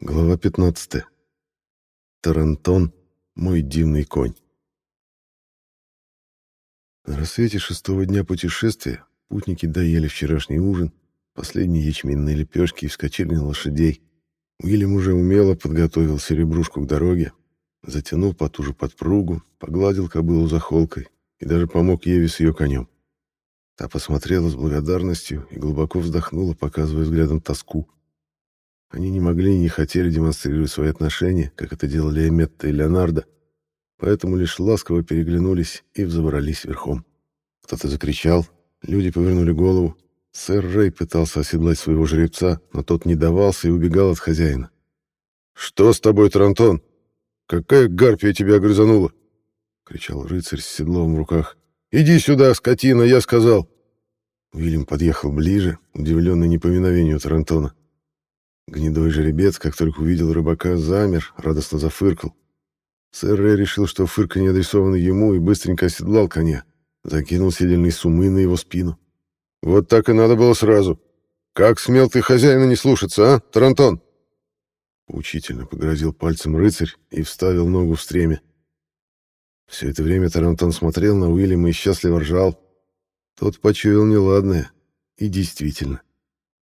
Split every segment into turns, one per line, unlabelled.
Глава 15. Тарантон, мой дивный конь. На рассвете шестого дня путешествия путники доели вчерашний ужин, последние ячменные лепешки и вскочили на лошадей. Уильям уже умело подготовил серебрушку к дороге, затянул потуже подпругу, погладил кобылу за холкой и даже помог Еве с ее конем. Та посмотрела с благодарностью и глубоко вздохнула, показывая взглядом тоску. Они не могли и не хотели демонстрировать свои отношения, как это делали Эметта и Леонардо, поэтому лишь ласково переглянулись и взобрались верхом. Кто-то закричал, люди повернули голову. Сэр Рэй пытался оседлать своего жеребца, но тот не давался и убегал от хозяина. «Что с тобой, Трантон? Какая гарпия тебя огрызанула?» — кричал рыцарь с седлом в руках. «Иди сюда, скотина, я сказал!» Уильям подъехал ближе, удивленный непоминовению Тарантона. Гнедой жеребец, как только увидел рыбака, замер, радостно зафыркал. Сэр Рэй решил, что фырканье адресовано ему, и быстренько оседлал коня, закинул седельные сумы на его спину. «Вот так и надо было сразу. Как смел ты хозяина не слушаться, а, Тарантон?» Учительно погрозил пальцем рыцарь и вставил ногу в стремя. Все это время Тарантон смотрел на Уильяма и счастливо ржал. Тот почуял неладное. И действительно,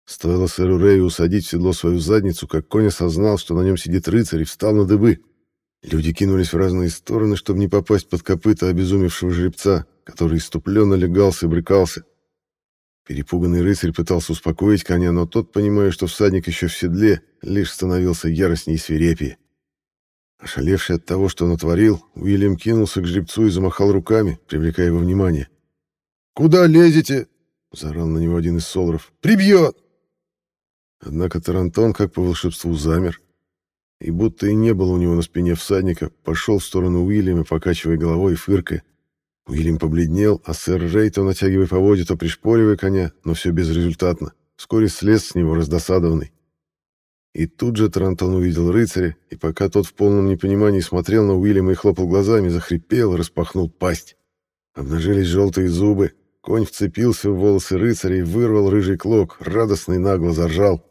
Стоило сэру Рэю усадить в седло свою задницу, как конь осознал, что на нем сидит рыцарь, и встал на дыбы. Люди кинулись в разные стороны, чтобы не попасть под копыта обезумевшего жеребца, который иступленно легался и брыкался. Перепуганный рыцарь пытался успокоить коня, но тот, понимая, что всадник еще в седле, лишь становился яростнее и свирепее. Ошалевший от того, что натворил, Уильям кинулся к жеребцу и замахал руками, привлекая его внимание. «Куда лезете?» — заорал на него один из солров. «Прибьет!» Однако Тарантон, как по волшебству, замер, и будто и не было у него на спине всадника, пошел в сторону Уильяма, покачивая головой и фыркая. Уильям побледнел, а сэр Рей то натягивая поводья, то пришпоривая коня, но все безрезультатно. Вскоре слез с него раздосадованный. И тут же Тарантон увидел рыцаря, и пока тот в полном непонимании смотрел на Уильяма и хлопал глазами, захрипел и распахнул пасть. Обнажились желтые зубы, конь вцепился в волосы рыцаря и вырвал рыжий клок, радостный нагло заржал.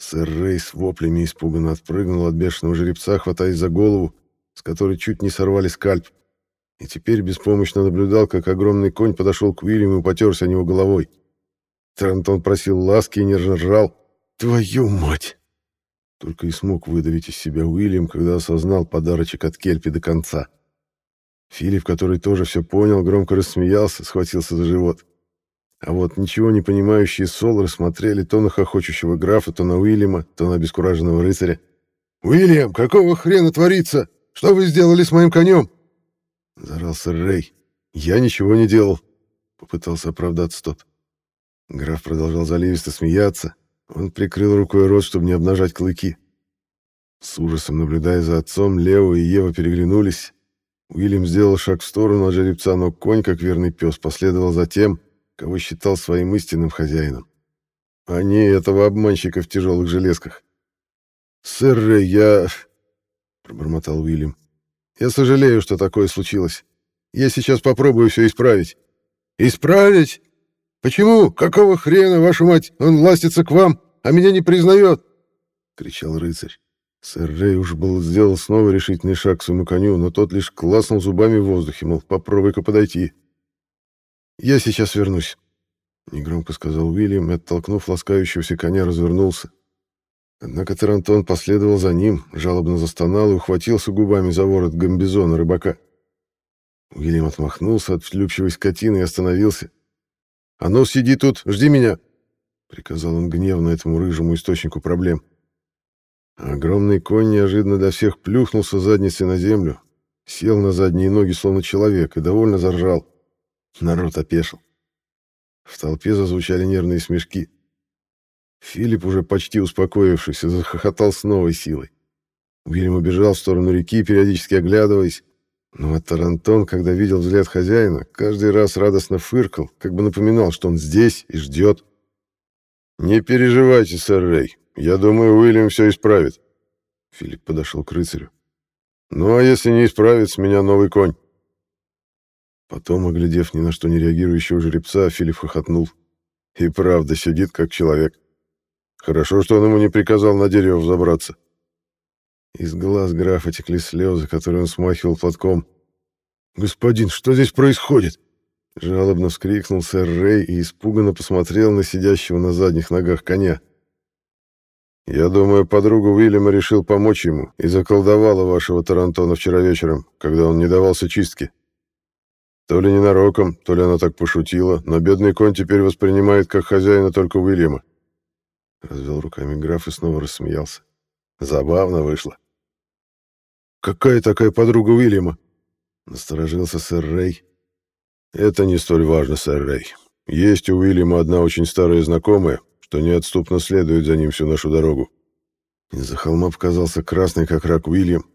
Сэр Рей с воплями испуганно отпрыгнул от бешеного жеребца, хватаясь за голову, с которой чуть не сорвали скальп, и теперь беспомощно наблюдал, как огромный конь подошел к Уильяму и потерся о него головой. Трантон просил ласки и нежно ржал. «Твою мать!» Только и смог выдавить из себя Уильям, когда осознал подарочек от Кельпи до конца. Филипп, который тоже все понял, громко рассмеялся, схватился за живот. А вот ничего не понимающие Солры смотрели то на хохочущего графа, то на Уильяма, то на обескураженного рыцаря. «Уильям, какого хрена творится? Что вы сделали с моим конем?» Заорал сэр Рэй. «Я ничего не делал», — попытался оправдаться тот. Граф продолжал заливисто смеяться. Он прикрыл рукой рот, чтобы не обнажать клыки. С ужасом наблюдая за отцом, Лео и Ева переглянулись. Уильям сделал шаг в сторону от жеребца, но конь, как верный пес, последовал за тем, кого считал своим истинным хозяином, а не этого обманщика в тяжелых железках. «Сэр Рэй, я...» — пробормотал Уильям. «Я сожалею, что такое случилось. Я сейчас попробую все исправить». «Исправить? Почему? Какого хрена, вашу мать, он ластится к вам, а меня не признает?» — кричал рыцарь. Сэр Рэй уж был сделал снова решительный шаг к своему коню, но тот лишь класнул зубами в воздухе, мол, попробуй-ка подойти. «Я сейчас вернусь», — негромко сказал Уильям и, оттолкнув ласкающегося коня, развернулся. Однако Тарантон последовал за ним, жалобно застонал и ухватился губами за ворот гамбизона рыбака. Уильям отмахнулся от влюбчивой скотины и остановился. «А ну, сиди тут, жди меня!» — приказал он гневно этому рыжему источнику проблем. огромный конь неожиданно для всех плюхнулся задницей на землю, сел на задние ноги, словно человек, и довольно заржал. Народ опешил. В толпе зазвучали нервные смешки. Филипп, уже почти успокоившийся, захохотал с новой силой. Уильям убежал в сторону реки, периодически оглядываясь. Но Тарантон, когда видел взгляд хозяина, каждый раз радостно фыркал, как бы напоминал, что он здесь и ждет. «Не переживайте, сэр Рэй. Я думаю, Уильям все исправит». Филипп подошел к рыцарю. «Ну, а если не исправит, с меня новый конь». Потом, оглядев ни на что не реагирующего жеребца, Филипп хохотнул. И правда сидит как человек. Хорошо, что он ему не приказал на дерево взобраться. Из глаз графа текли слезы, которые он смахивал платком. «Господин, что здесь происходит?» Жалобно вскрикнул сэр Рэй и испуганно посмотрел на сидящего на задних ногах коня. «Я думаю, подруга Уильяма решил помочь ему и заколдовала вашего Тарантона вчера вечером, когда он не давался чистке. То ли ненароком, то ли она так пошутила, но бедный конь теперь воспринимает как хозяина только Уильяма. Развел руками граф и снова рассмеялся. Забавно вышло. «Какая такая подруга Уильяма?» Насторожился сэр Рэй. «Это не столь важно, сэр Рэй. Есть у Уильяма одна очень старая знакомая, что неотступно следует за ним всю нашу дорогу». Из-за холма показался красный, как рак Уильям.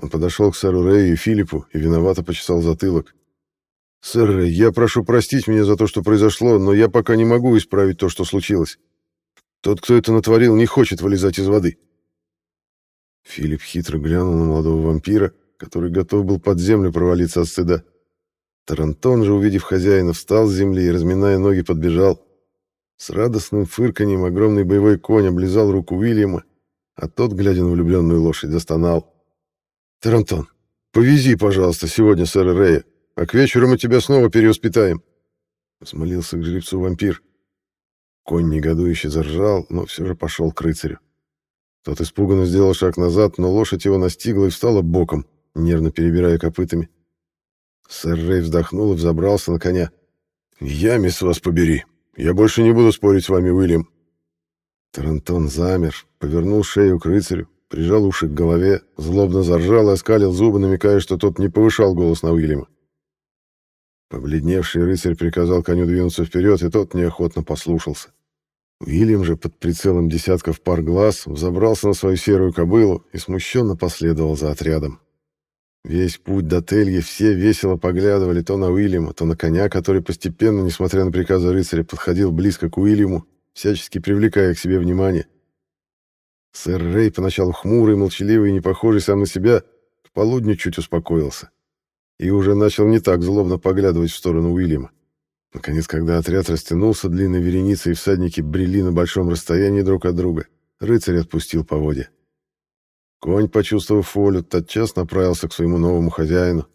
Он подошел к сэру Рэю и Филиппу и виновато почесал затылок. «Сэр, я прошу простить меня за то, что произошло, но я пока не могу исправить то, что случилось. Тот, кто это натворил, не хочет вылезать из воды». Филипп хитро глянул на молодого вампира, который готов был под землю провалиться от стыда. Тарантон же, увидев хозяина, встал с земли и, разминая ноги, подбежал. С радостным фырканьем огромный боевой конь облизал руку Уильяма, а тот, глядя на влюбленную лошадь, застонал. «Тарантон, повези, пожалуйста, сегодня сэра Рея а к вечеру мы тебя снова перевоспитаем. Взмолился к жеребцу вампир. Конь негодующе заржал, но все же пошел к рыцарю. Тот испуганно сделал шаг назад, но лошадь его настигла и встала боком, нервно перебирая копытами. Сэр Рэй вздохнул и взобрался на коня. «Ямис вас побери! Я больше не буду спорить с вами, Уильям!» Тарантон замер, повернул шею к рыцарю, прижал уши к голове, злобно заржал и оскалил зубы, намекая, что тот не повышал голос на Уильяма. Побледневший рыцарь приказал коню двинуться вперед, и тот неохотно послушался. Уильям же под прицелом десятков пар глаз взобрался на свою серую кобылу и смущенно последовал за отрядом. Весь путь до Тельги все весело поглядывали то на Уильяма, то на коня, который постепенно, несмотря на приказы рыцаря, подходил близко к Уильяму, всячески привлекая к себе внимание. Сэр Рэй, поначалу хмурый, молчаливый и не похожий сам на себя, к полудню чуть успокоился и уже начал не так злобно поглядывать в сторону Уильяма. Наконец, когда отряд растянулся длинной вереницей и всадники брели на большом расстоянии друг от друга, рыцарь отпустил поводья. Конь, почувствовав волю, тотчас направился к своему новому хозяину.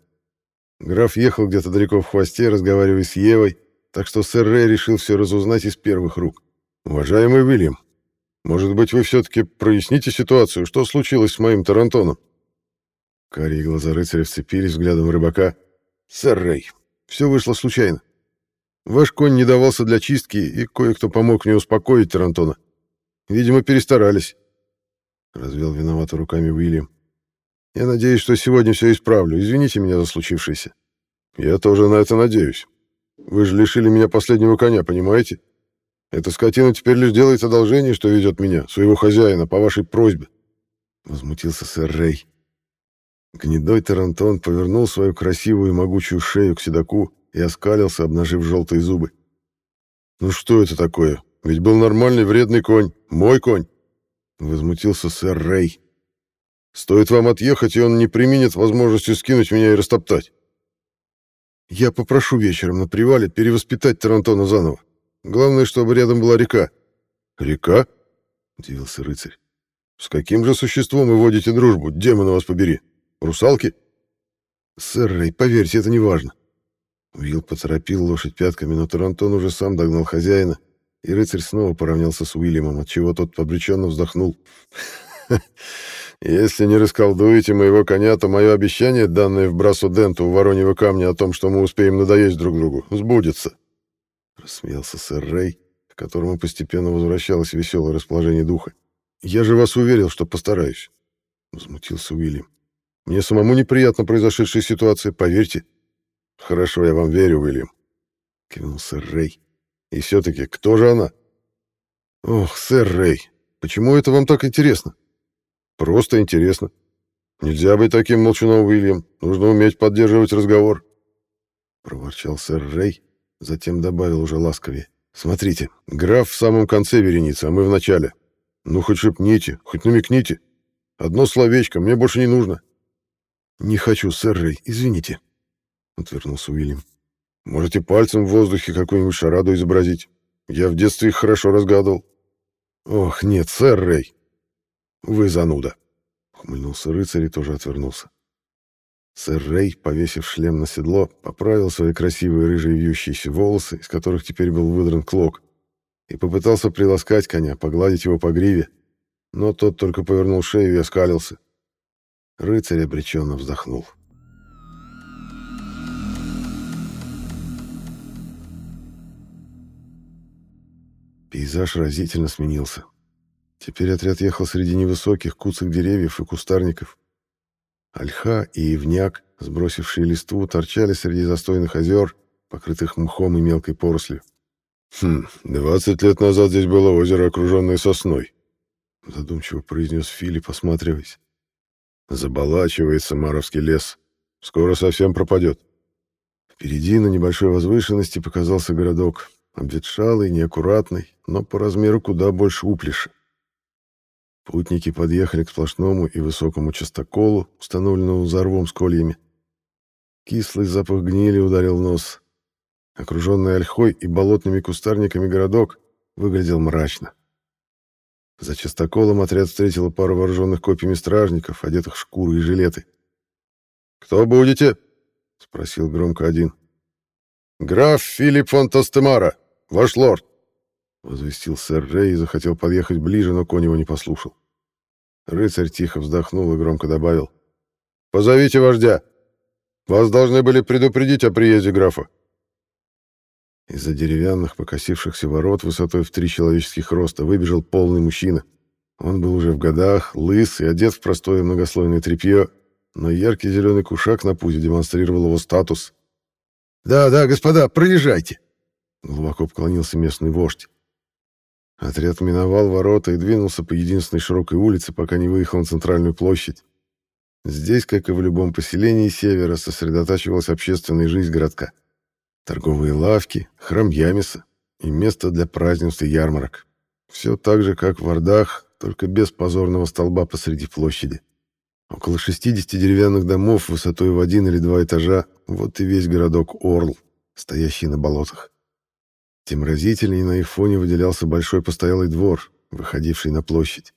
Граф ехал где-то далеко в хвосте, разговаривая с Евой, так что сэр Рэй решил все разузнать из первых рук. «Уважаемый Уильям, может быть, вы все-таки проясните ситуацию, что случилось с моим Тарантоном?» Карие глаза рыцаря вцепились взглядом рыбака. «Сэр Рэй, все вышло случайно. Ваш конь не давался для чистки, и кое-кто помог мне успокоить Тарантона. Видимо, перестарались». Развел виновато руками Уильям. «Я надеюсь, что сегодня все исправлю. Извините меня за случившееся». «Я тоже на это надеюсь. Вы же лишили меня последнего коня, понимаете? Эта скотина теперь лишь делает одолжение, что ведет меня, своего хозяина, по вашей просьбе». Возмутился сэр Рэй. Гнедой Тарантон повернул свою красивую и могучую шею к седаку и оскалился, обнажив желтые зубы. «Ну что это такое? Ведь был нормальный вредный конь. Мой конь!» Возмутился сэр Рэй. «Стоит вам отъехать, и он не применит возможности скинуть меня и растоптать. Я попрошу вечером на привале перевоспитать Тарантона заново. Главное, чтобы рядом была река». «Река?» — удивился рыцарь. «С каким же существом вы водите дружбу, демона вас побери?» Русалки? Сэр Рэй, поверьте, это не важно. Уилл поторопил лошадь пятками, но Тарантон уже сам догнал хозяина, и рыцарь снова поравнялся с Уильямом, отчего тот обреченно вздохнул. «Если не расколдуете моего коня, то мое обещание, данное в Брасу Денту у Вороньего камня о том, что мы успеем надоесть друг другу, сбудется». Рассмеялся сэр Рэй, к которому постепенно возвращалось веселое расположение духа. «Я же вас уверил, что постараюсь», — возмутился Уильям. Мне самому неприятно произошедшая ситуация, поверьте. Хорошо, я вам верю, Уильям. Кивнул сэр Рэй. И все-таки, кто же она? Ох, сэр Рэй, почему это вам так интересно? Просто интересно. Нельзя быть таким молчуном, Уильям. Нужно уметь поддерживать разговор. Проворчал сэр Рэй, затем добавил уже ласковее. Смотрите, граф в самом конце вереницы, а мы в начале. Ну, хоть шепните, хоть намекните. Одно словечко, мне больше не нужно. «Не хочу, сэр Рэй, извините», — отвернулся Уильям. «Можете пальцем в воздухе какую-нибудь шараду изобразить. Я в детстве их хорошо разгадывал». Ох, нет, сэр Рэй. Вы зануда. Ухмыльнулся рыцарь и тоже отвернулся. Сэр Рэй, повесив шлем на седло, поправил свои красивые рыжие вьющиеся волосы, из которых теперь был выдран клок, и попытался приласкать коня, погладить его по гриве, но тот только повернул шею и оскалился. Рыцарь обреченно вздохнул. Пейзаж разительно сменился. Теперь отряд ехал среди невысоких куцых деревьев и кустарников. Ольха и ивняк, сбросившие листву, торчали среди застойных озер, покрытых мхом и мелкой порослью. «Хм, двадцать лет назад здесь было озеро, окруженное сосной», — задумчиво произнес Филипп, осматриваясь. «Заболачивается Маровский лес. Скоро совсем пропадет». Впереди на небольшой возвышенности показался городок, обветшалый, неаккуратный, но по размеру куда больше уплиша. Путники подъехали к сплошному и высокому частоколу, установленному за рвом с кольями. Кислый запах гнили ударил нос. Окруженный ольхой и болотными кустарниками городок выглядел мрачно. За частоколом отряд встретила пару вооруженных копьями стражников, одетых в шкуры и жилеты. «Кто будете?» — спросил громко один. «Граф Филипп фон Тостемара!» «Ваш лорд!» — возвестил сэр Рэй и захотел подъехать ближе, но конь его не послушал. Рыцарь тихо вздохнул и громко добавил. «Позовите вождя! Вас должны были предупредить о приезде графа!» Из-за деревянных покосившихся ворот высотой в три человеческих роста выбежал полный мужчина. Он был уже в годах, лыс и одет в простое многослойное тряпье, но яркий зеленый кушак на пузе демонстрировал его статус. «Да, да, господа, проезжайте!» Глубоко поклонился местный вождь. Отряд миновал ворота и двинулся по единственной широкой улице, пока не выехал на центральную площадь. Здесь, как и в любом поселении севера, сосредотачивалась общественная жизнь городка. Торговые лавки, храм Ямиса и место для празднеств и ярмарок. Все так же, как в Ордах, только без позорного столба посреди площади. Около 60 деревянных домов высотой в один или два этажа, вот и весь городок Орл, стоящий на болотах. Тем разительнее на их фоне выделялся большой постоялый двор, выходивший на площадь.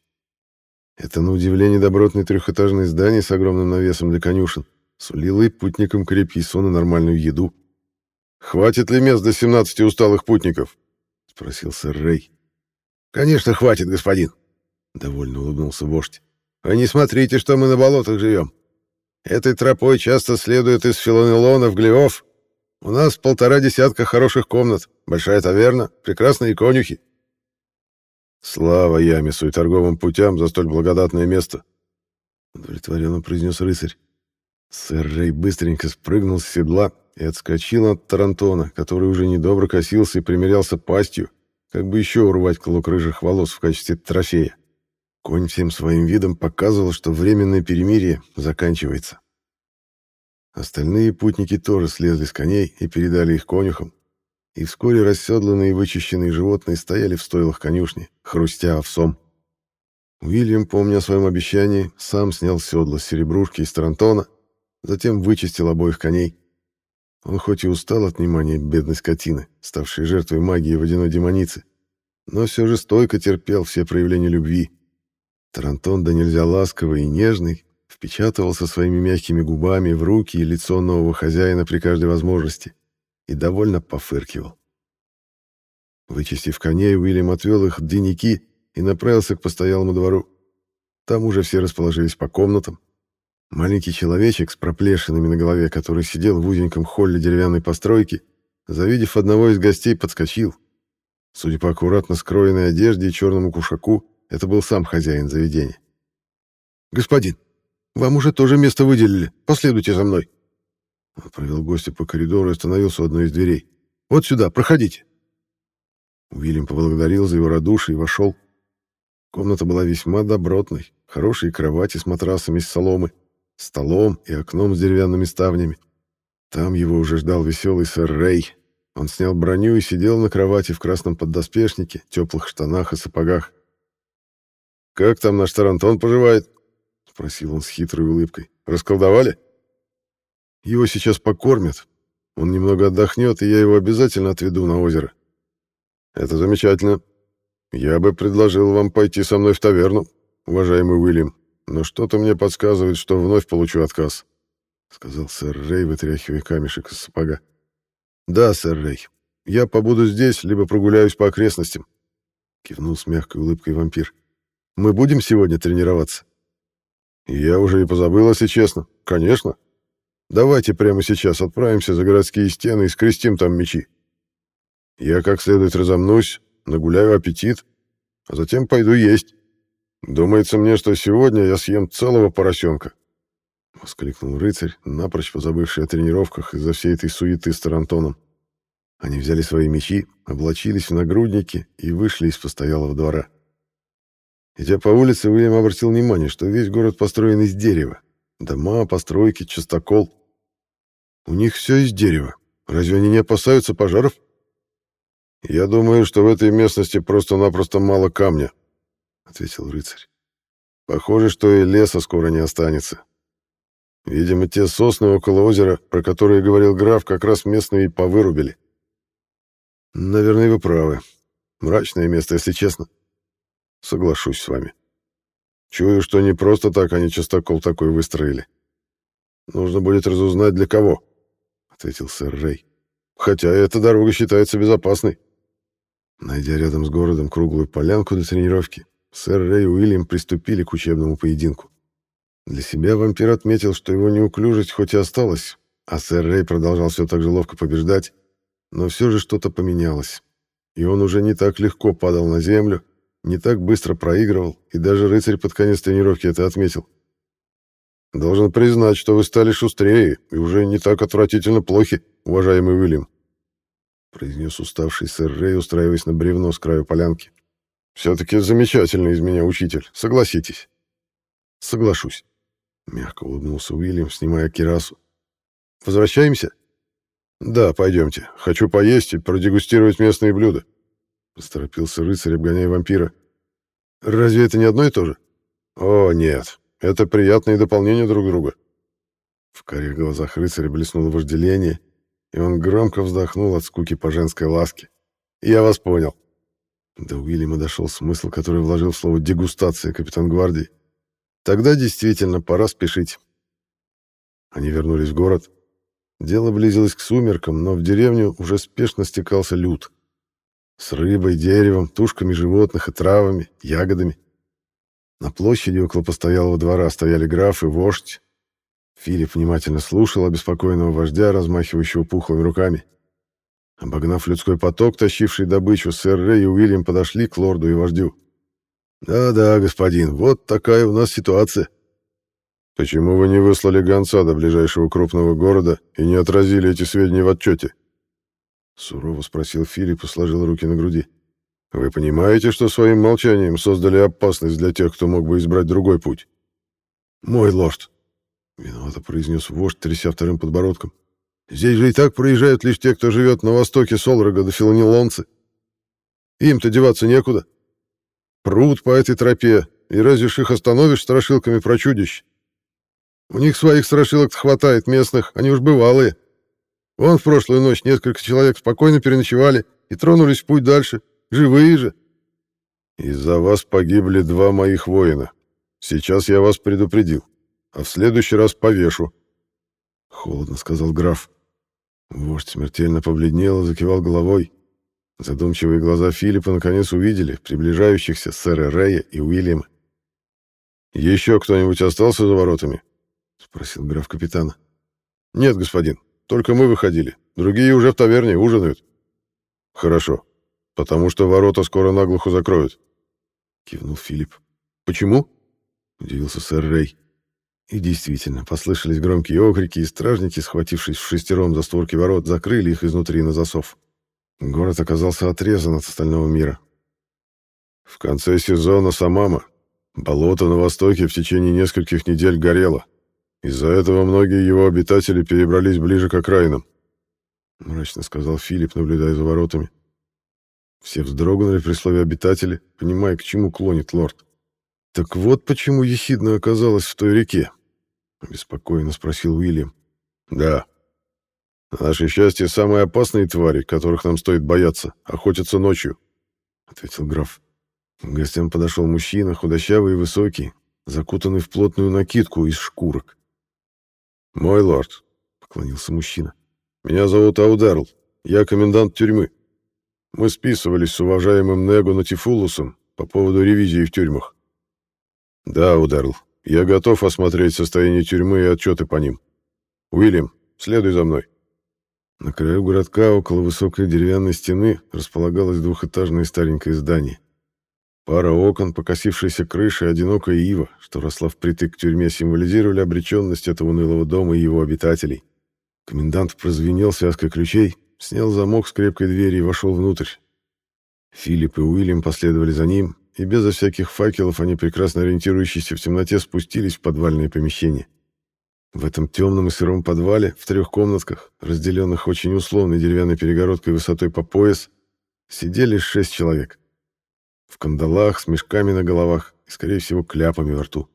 Это, на удивление, добротное трехэтажное здание с огромным навесом для конюшен сулило и путникам крепкий сон и нормальную еду. «Хватит ли мест для 17 усталых путников?» — спросил сэр Рэй. «Конечно, хватит, господин», — довольно улыбнулся вождь. «Вы не смотрите, что мы на болотах живем. Этой тропой часто следуют из Филонелона в Глиов, у нас полтора десятка хороших комнат, большая таверна, прекрасные конюхи. Слава Ямису и торговым путям за столь благодатное место, удовлетворенно произнес рыцарь. Сэр Рэй быстренько спрыгнул с седла и отскочил от Тарантона, который уже недобро косился и примерялся пастью, как бы еще урвать клок рыжих волос в качестве трофея. Конь всем своим видом показывал, что временное перемирие заканчивается. Остальные путники тоже слезли с коней и передали их конюхам, и вскоре расседланные и вычищенные животные стояли в стойлах конюшни, хрустя овсом. Уильям, помня о своем обещании, сам снял седло с серебрушки из Тарантона, затем вычистил обоих коней. Он хоть и устал от внимания бедной скотины, ставшей жертвой магии водяной демоницы, но все же стойко терпел все проявления любви. Тарантон да нельзя ласковый и нежный, впечатывался своими мягкими губами в руки и лицо нового хозяина при каждой возможности и довольно пофыркивал. Вычистив коней, Уильям отвел их в денники и направился к постоялому двору. Там уже все расположились по комнатам. Маленький человечек с проплешинами на голове, который сидел в узеньком холле деревянной постройки, завидев одного из гостей, подскочил. Судя по аккуратно скроенной одежде и черному кушаку, это был сам хозяин заведения. «Господин, вам уже тоже место выделили. Последуйте за мной. Он провел гостя по коридору и остановился у одной из дверей. Вот сюда, проходите. Уильям поблагодарил за его радушие и вошел. Комната была весьма добротной. Хорошие кровати с матрасами из соломы, столом и окном с деревянными ставнями. Там его уже ждал веселый сэр Рэй. Он снял броню и сидел на кровати в красном поддоспешнике, теплых штанах и сапогах. «Как там наш Тарантон поживает?» спросил он с хитрой улыбкой. Расколдовали? Его сейчас покормят. Он немного отдохнет, и я его обязательно отведу на озеро. Это замечательно. «Я бы предложил вам пойти со мной в таверну, уважаемый Уильям, но что-то мне подсказывает, что вновь получу отказ», — сказал сэр Рэй, вытряхивая камешек из сапога. «Да, сэр Рэй, я побуду здесь, либо прогуляюсь по окрестностям», — кивнул с мягкой улыбкой вампир. «Мы будем сегодня тренироваться?» «Я уже и позабыл, если честно. Конечно. Давайте прямо сейчас отправимся за городские стены и скрестим там мечи. Я как следует разомнусь, нагуляю аппетит, а затем пойду есть. Думается мне, что сегодня я съем целого поросенка. — воскликнул рыцарь, напрочь позабывший о тренировках из-за всей этой суеты с Тарантоном. Они взяли свои мечи, облачились в нагрудники и вышли из постоялого двора. Идя по улице, Уильям обратил внимание, что весь город построен из дерева. Дома, постройки, частокол. У них все из дерева. Разве они не опасаются пожаров? Я думаю, что в этой местности просто-напросто мало камня, ответил рыцарь. Похоже, что и леса скоро не останется. Видимо, те сосны около озера, про которые говорил граф, как раз местные и повырубили. Наверное, вы правы. Мрачное место, если честно. Соглашусь с вами. Чую, что не просто так они частокол такой выстроили. Нужно будет разузнать, для кого, — ответил сэр Рэй. Хотя эта дорога считается безопасной. Найдя рядом с городом круглую полянку для тренировки, сэр Рэй и Уильям приступили к учебному поединку. Для себя вампир отметил, что его неуклюжесть хоть и осталась, а сэр Рэй продолжал все так же ловко побеждать, но все же что-то поменялось, и он уже не так легко падал на землю, не так быстро проигрывал, и даже рыцарь под конец тренировки это отметил. «Должен признать, что вы стали шустрее и уже не так отвратительно плохи, уважаемый Уильям», произнес уставший сэр Рэй, устраиваясь на бревно с краю полянки. «Все-таки замечательный из меня учитель, согласитесь». «Соглашусь», — мягко улыбнулся Уильям, снимая кирасу. «Возвращаемся?» «Да, пойдемте. Хочу поесть и продегустировать местные блюда», Посторопился рыцарь, обгоняя вампира. «Разве это не одно и то же?» «О, нет. Это приятные дополнения друг друга». В карих глазах рыцаря блеснуло вожделение, и он громко вздохнул от скуки по женской ласке. «Я вас понял». До Уильяма дошел смысл, который вложил в слово «дегустация» капитан гвардии. «Тогда действительно пора спешить». Они вернулись в город. Дело близилось к сумеркам, но в деревню уже спешно стекался люд. С рыбой, деревом, тушками животных и травами, ягодами. На площади около постоялого двора стояли граф и вождь. Филипп внимательно слушал обеспокоенного вождя, размахивающего пухлыми руками. Обогнав людской поток, тащивший добычу, сэр Рэй и Уильям подошли к лорду и вождю. «Да-да, господин, вот такая у нас ситуация». «Почему вы не выслали гонца до ближайшего крупного города и не отразили эти сведения в отчете?» Сурово спросил Филипп и сложил руки на груди. «Вы понимаете, что своим молчанием создали опасность для тех, кто мог бы избрать другой путь?» «Мой лорд», — виновато произнес вождь, тряся вторым подбородком. «Здесь же и так проезжают лишь те, кто живет на востоке Солрога до Филонилонцы. Им-то деваться некуда. Прут по этой тропе, и разве ж их остановишь страшилками про чудищ? У них своих страшилок хватает местных, они уж бывалые». Вон в прошлую ночь несколько человек спокойно переночевали и тронулись в путь дальше. Живые же. Из-за вас погибли два моих воина. Сейчас я вас предупредил, а в следующий раз повешу. Холодно сказал граф. Вождь смертельно побледнел и закивал головой. Задумчивые глаза Филиппа наконец увидели приближающихся сэра Рэя и Уильяма. «Еще кто-нибудь остался за воротами?» — спросил граф капитана. «Нет, господин. Только мы выходили. Другие уже в таверне ужинают. Хорошо. Потому что ворота скоро наглухо закроют. Кивнул Филипп. Почему? Удивился сэр Рэй. И действительно, послышались громкие окрики, и стражники, схватившись в шестером за створки ворот, закрыли их изнутри на засов. Город оказался отрезан от остального мира. В конце сезона Самама болото на востоке в течение нескольких недель горело. Из-за этого многие его обитатели перебрались ближе к окраинам, мрачно сказал Филипп, наблюдая за воротами. Все вздрогнули при слове «обитатели», понимая, к чему клонит лорд. «Так вот почему Ехидна оказалась в той реке?» — обеспокоенно спросил Уильям. «Да. На наше счастье, самые опасные твари, которых нам стоит бояться, охотятся ночью», — ответил граф. К гостям подошел мужчина, худощавый и высокий, закутанный в плотную накидку из шкурок. «Мой лорд», — поклонился мужчина, — «меня зовут Аудерл, я комендант тюрьмы. Мы списывались с уважаемым Него Натифулусом по поводу ревизии в тюрьмах». «Да, Аудерл, я готов осмотреть состояние тюрьмы и отчеты по ним. Уильям, следуй за мной». На краю городка, около высокой деревянной стены, располагалось двухэтажное старенькое здание. Пара окон, покосившаяся крыша и одинокая ива, что росла впритык к тюрьме, символизировали обреченность этого унылого дома и его обитателей. Комендант прозвенел связкой ключей, снял замок с крепкой двери и вошел внутрь. Филипп и Уильям последовали за ним, и безо всяких факелов они, прекрасно ориентирующиеся в темноте, спустились в подвальное помещение. В этом темном и сыром подвале, в трех комнатках, разделенных очень условной деревянной перегородкой высотой по пояс, сидели шесть человек. В кандалах, с мешками на головах и, скорее всего, кляпами во рту.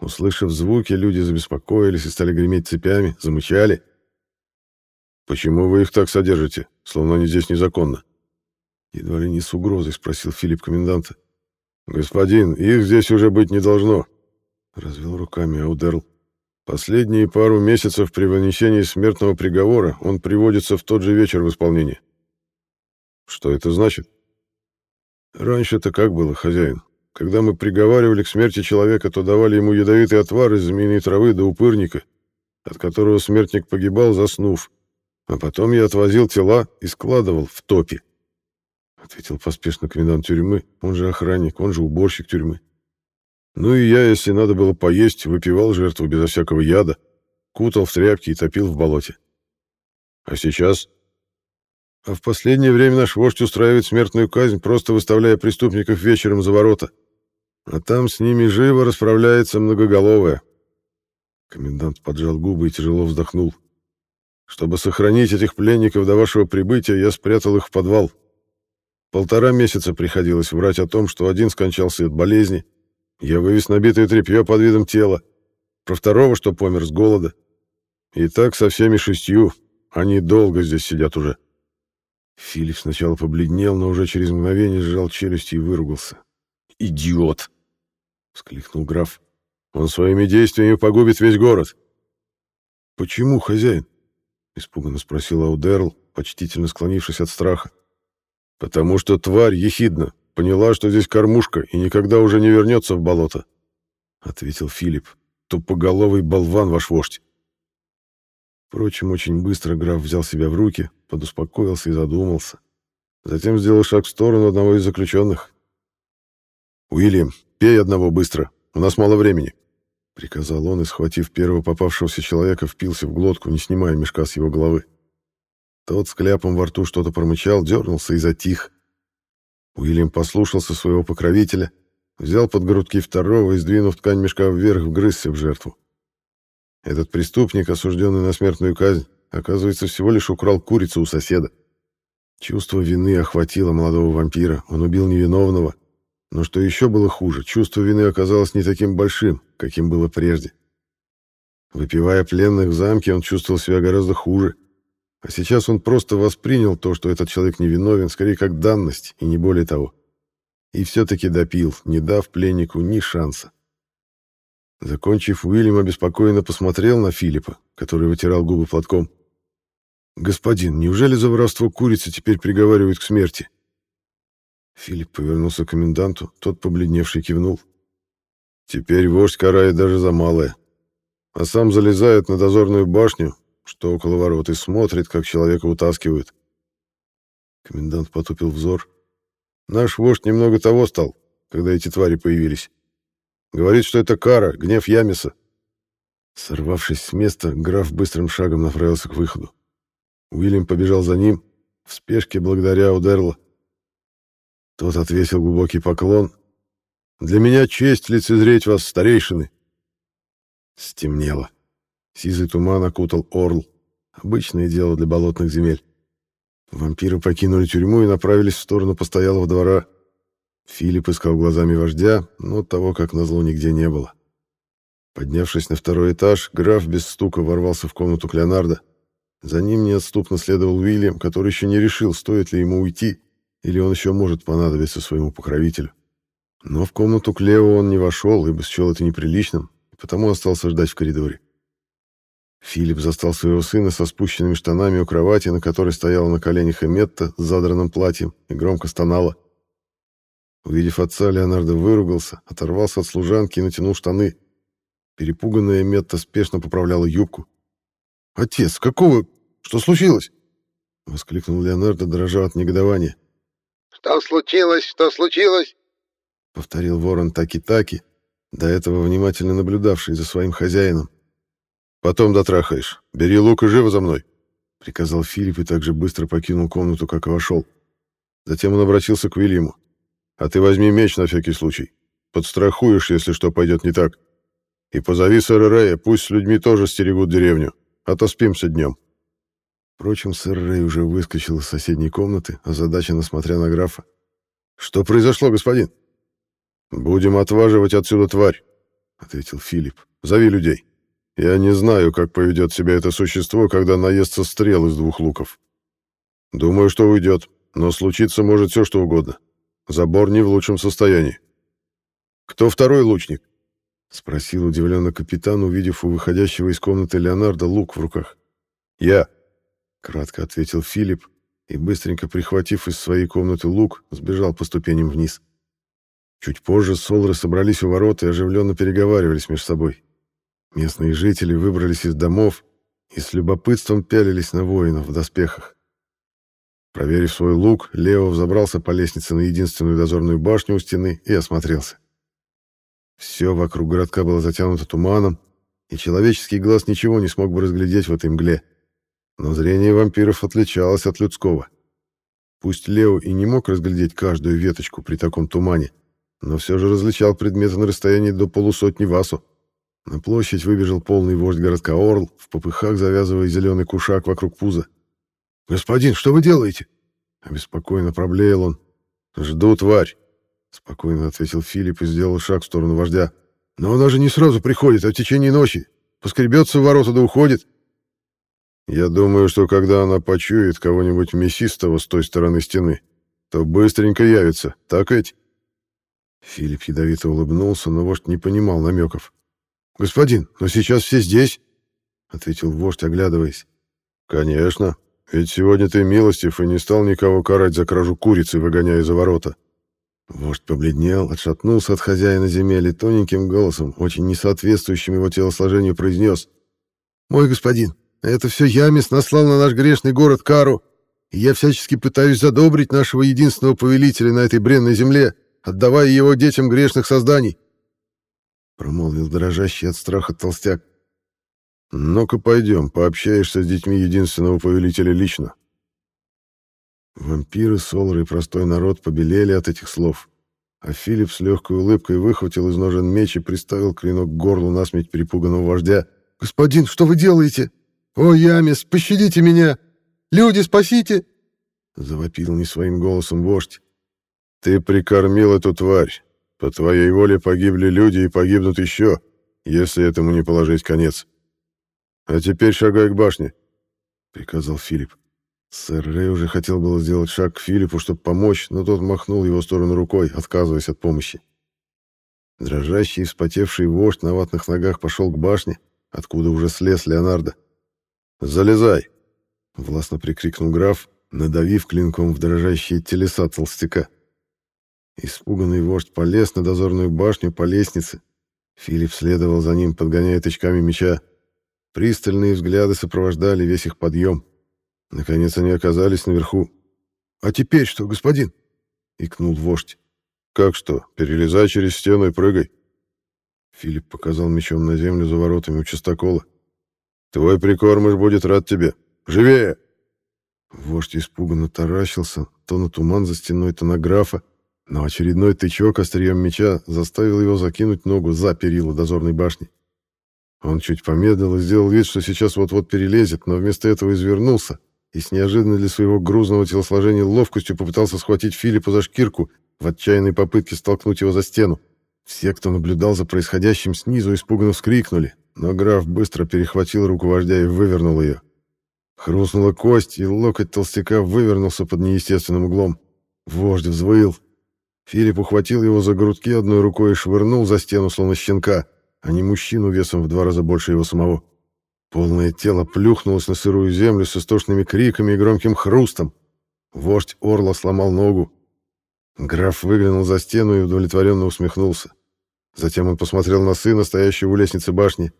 Услышав звуки, люди забеспокоились и стали греметь цепями, замычали. «Почему вы их так содержите, словно они здесь незаконно?» Едва ли не с угрозой спросил Филипп коменданта. «Господин, их здесь уже быть не должно», — развел руками Аудерл. Последние пару месяцев при вынесении смертного приговора он приводится в тот же вечер в исполнение. Что это значит? Раньше-то как было, хозяин? Когда мы приговаривали к смерти человека, то давали ему ядовитый отвар из змеиной травы до упырника, от которого смертник погибал, заснув. А потом я отвозил тела и складывал в топе. Ответил поспешно комендант тюрьмы, он же охранник, он же уборщик тюрьмы. Ну и я, если надо было поесть, выпивал жертву безо всякого яда, кутал в тряпки и топил в болоте. А сейчас? А в последнее время наш вождь устраивает смертную казнь, просто выставляя преступников вечером за ворота. А там с ними живо расправляется многоголовая. Комендант поджал губы и тяжело вздохнул. Чтобы сохранить этих пленников до вашего прибытия, я спрятал их в подвал. Полтора месяца приходилось врать о том, что один скончался от болезни, я вывез набитое тряпье под видом тела. Про второго, что помер с голода. И так со всеми шестью. Они долго здесь сидят уже. Филипп сначала побледнел, но уже через мгновение сжал челюсти и выругался. «Идиот!» — вскликнул граф. «Он своими действиями погубит весь город». «Почему, хозяин?» — испуганно спросил Аудерл, почтительно склонившись от страха. «Потому что тварь ехидна, Поняла, что здесь кормушка и никогда уже не вернется в болото, — ответил Филипп. Тупоголовый болван ваш вождь. Впрочем, очень быстро граф взял себя в руки, подуспокоился и задумался. Затем сделал шаг в сторону одного из заключенных. «Уильям, пей одного быстро, у нас мало времени», — приказал он и, схватив первого попавшегося человека, впился в глотку, не снимая мешка с его головы. Тот с кляпом во рту что-то промычал, дернулся и затих. Уильям послушался своего покровителя, взял под грудки второго и, сдвинув ткань мешка вверх, вгрызся в жертву. Этот преступник, осужденный на смертную казнь, оказывается, всего лишь украл курицу у соседа. Чувство вины охватило молодого вампира, он убил невиновного. Но что еще было хуже, чувство вины оказалось не таким большим, каким было прежде. Выпивая пленных в замке, он чувствовал себя гораздо хуже — а сейчас он просто воспринял то, что этот человек невиновен, скорее как данность, и не более того. И все-таки допил, не дав пленнику ни шанса. Закончив, Уильям обеспокоенно посмотрел на Филиппа, который вытирал губы платком. «Господин, неужели за воровство курицы теперь приговаривают к смерти?» Филипп повернулся к коменданту, тот, побледневший, кивнул. «Теперь вождь карает даже за малое, а сам залезает на дозорную башню, что около ворот, и смотрит, как человека утаскивают. Комендант потупил взор. Наш вождь немного того стал, когда эти твари появились. Говорит, что это кара, гнев Ямиса. Сорвавшись с места, граф быстрым шагом направился к выходу. Уильям побежал за ним, в спешке благодаря Удерла. Тот отвесил глубокий поклон. «Для меня честь лицезреть вас, старейшины!» Стемнело. Сизый туман окутал Орл. Обычное дело для болотных земель. Вампиры покинули тюрьму и направились в сторону постоялого двора. Филипп искал глазами вождя, но того, как назло, нигде не было. Поднявшись на второй этаж, граф без стука ворвался в комнату Клеонардо. За ним неотступно следовал Уильям, который еще не решил, стоит ли ему уйти или он еще может понадобиться своему покровителю. Но в комнату к Лео он не вошел, ибо счел это неприличным, и потому остался ждать в коридоре. Филипп застал своего сына со спущенными штанами у кровати, на которой стояла на коленях Эметта с задранным платьем и громко стонала. Увидев отца, Леонардо выругался, оторвался от служанки и натянул штаны. Перепуганная Эметта спешно поправляла юбку. «Отец, какого... Что случилось?» — воскликнул Леонардо, дрожа от негодования.
«Что случилось? Что случилось?»
— повторил ворон Таки-Таки, до этого внимательно наблюдавший за своим хозяином. «Потом дотрахаешь. Бери лук и живо за мной», — приказал Филипп и так же быстро покинул комнату, как и вошел. Затем он обратился к Вильяму. «А ты возьми меч на всякий случай. Подстрахуешь, если что пойдет не так. И позови сэра Рэя, пусть с людьми тоже стерегут деревню, а то спимся днем». Впрочем, сэр Рэй уже выскочил из соседней комнаты, озадаченно смотря на графа. «Что произошло, господин?» «Будем отваживать отсюда тварь», — ответил Филипп. «Зови людей». Я не знаю, как поведет себя это существо, когда наестся стрел из двух луков. Думаю, что уйдет, но случиться может все, что угодно. Забор не в лучшем состоянии. «Кто второй лучник?» — спросил удивленно капитан, увидев у выходящего из комнаты Леонардо лук в руках. «Я», — кратко ответил Филипп, и, быстренько прихватив из своей комнаты лук, сбежал по ступеням вниз. Чуть позже Солры собрались у ворот и оживленно переговаривались между собой. Местные жители выбрались из домов и с любопытством пялились на воинов в доспехах. Проверив свой лук, Лео взобрался по лестнице на единственную дозорную башню у стены и осмотрелся. Все вокруг городка было затянуто туманом, и человеческий глаз ничего не смог бы разглядеть в этой мгле. Но зрение вампиров отличалось от людского. Пусть Лео и не мог разглядеть каждую веточку при таком тумане, но все же различал предметы на расстоянии до полусотни васу. На площадь выбежал полный вождь городка Орл, в попыхах завязывая зеленый кушак вокруг пуза. «Господин, что вы делаете?» Обеспокоенно проблеял он. «Жду, тварь!» Спокойно ответил Филипп и сделал шаг в сторону вождя. «Но она же не сразу приходит, а в течение ночи. Поскребется в ворота да уходит». «Я думаю, что когда она почует кого-нибудь мясистого с той стороны стены, то быстренько явится, так ведь?» Филипп ядовито улыбнулся, но вождь не понимал намеков. «Господин, но сейчас все здесь», — ответил вождь, оглядываясь. «Конечно. Ведь сегодня ты милостив и не стал никого карать за кражу курицы, выгоняя за ворота». Вождь побледнел, отшатнулся от хозяина земель и тоненьким голосом, очень несоответствующим его телосложению, произнес. «Мой господин, это все Ямис наслал на наш грешный город кару, и я всячески пытаюсь задобрить нашего единственного повелителя на этой бренной земле, отдавая его детям грешных созданий промолвил дрожащий от страха толстяк. «Ну-ка пойдем, пообщаешься с детьми единственного повелителя лично». Вампиры, Солры и простой народ побелели от этих слов, а Филипп с легкой улыбкой выхватил из ножен меч и приставил клинок к горлу насмерть перепуганного вождя. «Господин, что вы делаете? О, Ямис, пощадите меня! Люди, спасите!» Завопил не своим голосом вождь. «Ты прикормил эту тварь. По твоей воле погибли люди и погибнут еще, если этому не положить конец. А теперь шагай к башне, — приказал Филипп. Сэр Рэй уже хотел было сделать шаг к Филиппу, чтобы помочь, но тот махнул его сторону рукой, отказываясь от помощи. Дрожащий и вспотевший вождь на ватных ногах пошел к башне, откуда уже слез Леонардо. «Залезай!» — властно прикрикнул граф, надавив клинком в дрожащие телеса толстяка. Испуганный вождь полез на дозорную башню по лестнице. Филипп следовал за ним, подгоняя тычками меча. Пристальные взгляды сопровождали весь их подъем. Наконец они оказались наверху. «А теперь что, господин?» — икнул вождь. «Как что? Перелезай через стену и прыгай». Филипп показал мечом на землю за воротами у частокола. «Твой прикормыш будет рад тебе. Живее!» Вождь испуганно таращился то на туман за стеной, то на графа, но очередной тычок острием меча заставил его закинуть ногу за перила дозорной башни. Он чуть помедлил и сделал вид, что сейчас вот-вот перелезет, но вместо этого извернулся и с неожиданной для своего грузного телосложения ловкостью попытался схватить Филиппа за шкирку в отчаянной попытке столкнуть его за стену. Все, кто наблюдал за происходящим снизу, испуганно вскрикнули, но граф быстро перехватил руку вождя и вывернул ее. Хрустнула кость, и локоть толстяка вывернулся под неестественным углом. Вождь взвыл. Филипп ухватил его за грудки одной рукой и швырнул за стену, словно щенка, а не мужчину весом в два раза больше его самого. Полное тело плюхнулось на сырую землю с истошными криками и громким хрустом. Вождь Орла сломал ногу. Граф выглянул за стену и удовлетворенно усмехнулся. Затем он посмотрел на сына, стоящего у лестницы башни.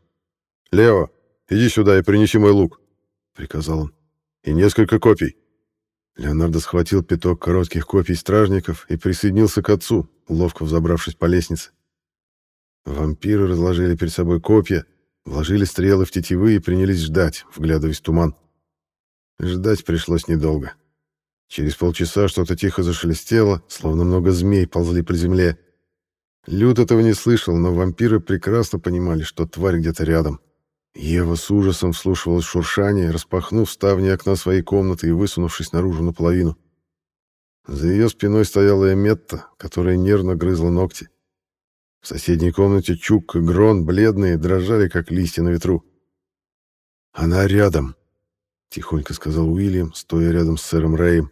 «Лео, иди сюда и принеси мой лук», — приказал он. «И несколько копий». Леонардо схватил пяток коротких копий стражников и присоединился к отцу, ловко взобравшись по лестнице. Вампиры разложили перед собой копья, вложили стрелы в тетивы и принялись ждать, вглядываясь в туман. Ждать пришлось недолго. Через полчаса что-то тихо зашелестело, словно много змей ползли по земле. Люд этого не слышал, но вампиры прекрасно понимали, что тварь где-то рядом. Ева с ужасом вслушивалась шуршание, распахнув ставни окна своей комнаты и высунувшись наружу наполовину. За ее спиной стояла Эметта, которая нервно грызла ногти. В соседней комнате Чук и Грон, бледные, дрожали, как листья на ветру. «Она рядом», — тихонько сказал Уильям, стоя рядом с сэром Рэем.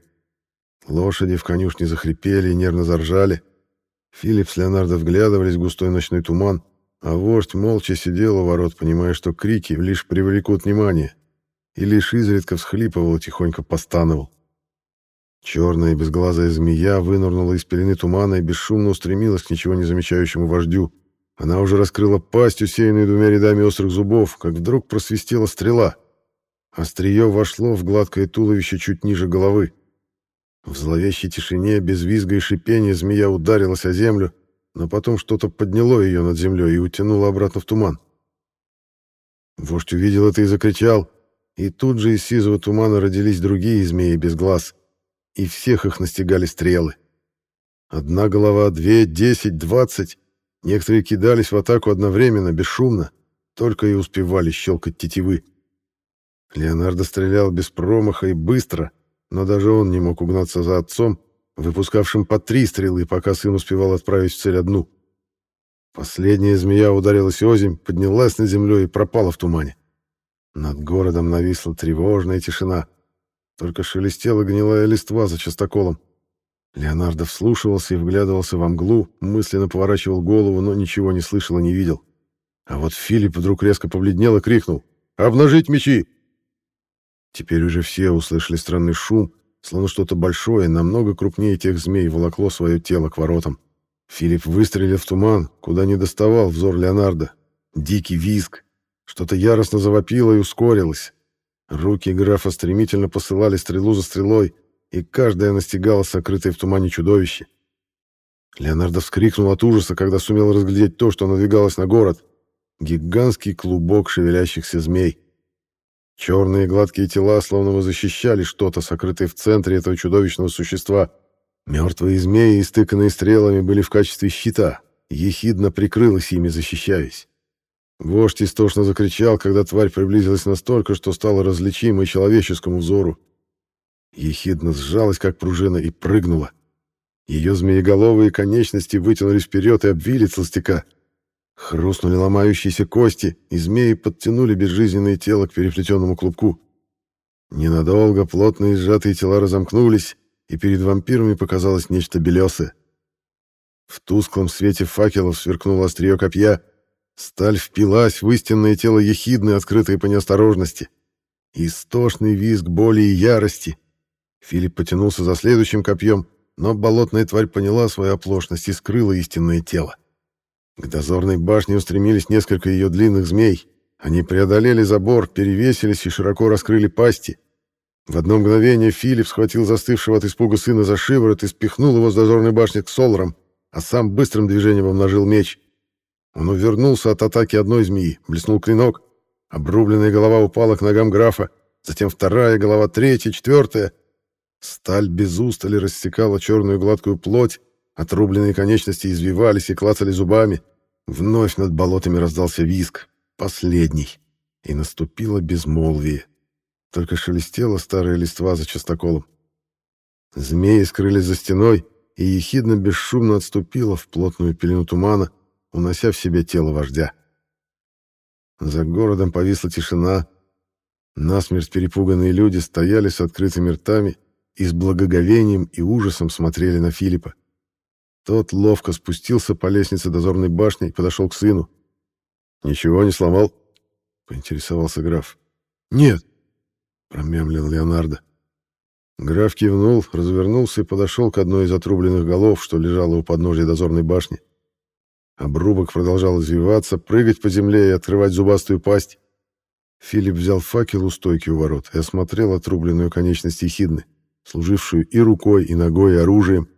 Лошади в конюшне захрипели и нервно заржали. Филипп с Леонардо вглядывались в густой ночной туман, а вождь молча сидел у ворот, понимая, что крики лишь привлекут внимание, и лишь изредка всхлипывал и тихонько постановал. Черная безглазая змея вынырнула из пелены тумана и бесшумно устремилась к ничего не замечающему вождю. Она уже раскрыла пасть, усеянную двумя рядами острых зубов, как вдруг просвистела стрела. Острие вошло в гладкое туловище чуть ниже головы. В зловещей тишине, без визга и шипения, змея ударилась о землю, но потом что-то подняло ее над землей и утянуло обратно в туман. Вождь увидел это и закричал, и тут же из сизого тумана родились другие змеи без глаз, и всех их настигали стрелы. Одна голова, две, десять, двадцать. Некоторые кидались в атаку одновременно, бесшумно, только и успевали щелкать тетивы. Леонардо стрелял без промаха и быстро, но даже он не мог угнаться за отцом, выпускавшим по три стрелы, пока сын успевал отправить в цель одну. Последняя змея ударилась озимь, поднялась над землей и пропала в тумане. Над городом нависла тревожная тишина. Только шелестела гнилая листва за частоколом. Леонардо вслушивался и вглядывался во мглу, мысленно поворачивал голову, но ничего не слышал и не видел. А вот Филипп вдруг резко побледнел и крикнул «Обнажить мечи!» Теперь уже все услышали странный шум, словно что-то большое, намного крупнее тех змей, волокло свое тело к воротам. Филипп выстрелил в туман, куда не доставал взор Леонардо. Дикий визг. Что-то яростно завопило и ускорилось. Руки графа стремительно посылали стрелу за стрелой, и каждая настигала сокрытое в тумане чудовище. Леонардо вскрикнул от ужаса, когда сумел разглядеть то, что надвигалось на город. Гигантский клубок шевелящихся змей. Черные гладкие тела словно бы защищали что-то, сокрытое в центре этого чудовищного существа. Мертвые змеи, истыканные стрелами, были в качестве щита. Ехидно прикрылась ими, защищаясь. Вождь истошно закричал, когда тварь приблизилась настолько, что стала различимой человеческому взору. Ехидно сжалась, как пружина, и прыгнула. Ее змееголовые конечности вытянулись вперед и обвили толстяка. Хрустнули ломающиеся кости, и змеи подтянули безжизненное тело к переплетенному клубку. Ненадолго плотные сжатые тела разомкнулись, и перед вампирами показалось нечто белесое. В тусклом свете факелов сверкнуло острие копья. Сталь впилась в истинное тело ехидны, открытое по неосторожности. Истошный визг боли и ярости. Филипп потянулся за следующим копьем, но болотная тварь поняла свою оплошность и скрыла истинное тело. К дозорной башне устремились несколько ее длинных змей. Они преодолели забор, перевесились и широко раскрыли пасти. В одно мгновение Филипп схватил застывшего от испуга сына за шиворот и спихнул его с дозорной башни к Соларам, а сам быстрым движением обнажил меч. Он увернулся от атаки одной змеи, блеснул клинок. Обрубленная голова упала к ногам графа, затем вторая голова, третья, четвертая. Сталь без устали рассекала черную гладкую плоть, Отрубленные конечности извивались и клацали зубами. Вновь над болотами раздался виск, последний, и наступило безмолвие. Только шелестела старая листва за частоколом. Змеи скрылись за стеной, и ехидно бесшумно отступила в плотную пелену тумана, унося в себе тело вождя. За городом повисла тишина. Насмерть перепуганные люди стояли с открытыми ртами и с благоговением и ужасом смотрели на Филиппа. Тот ловко спустился по лестнице дозорной башни и подошел к сыну. «Ничего не сломал?» — поинтересовался граф. «Нет», — промямлил Леонардо. Граф кивнул, развернулся и подошел к одной из отрубленных голов, что лежала у подножия дозорной башни. Обрубок продолжал извиваться, прыгать по земле и открывать зубастую пасть. Филипп взял факел у стойки у ворот и осмотрел отрубленную конечность ехидны, служившую и рукой, и ногой, и оружием,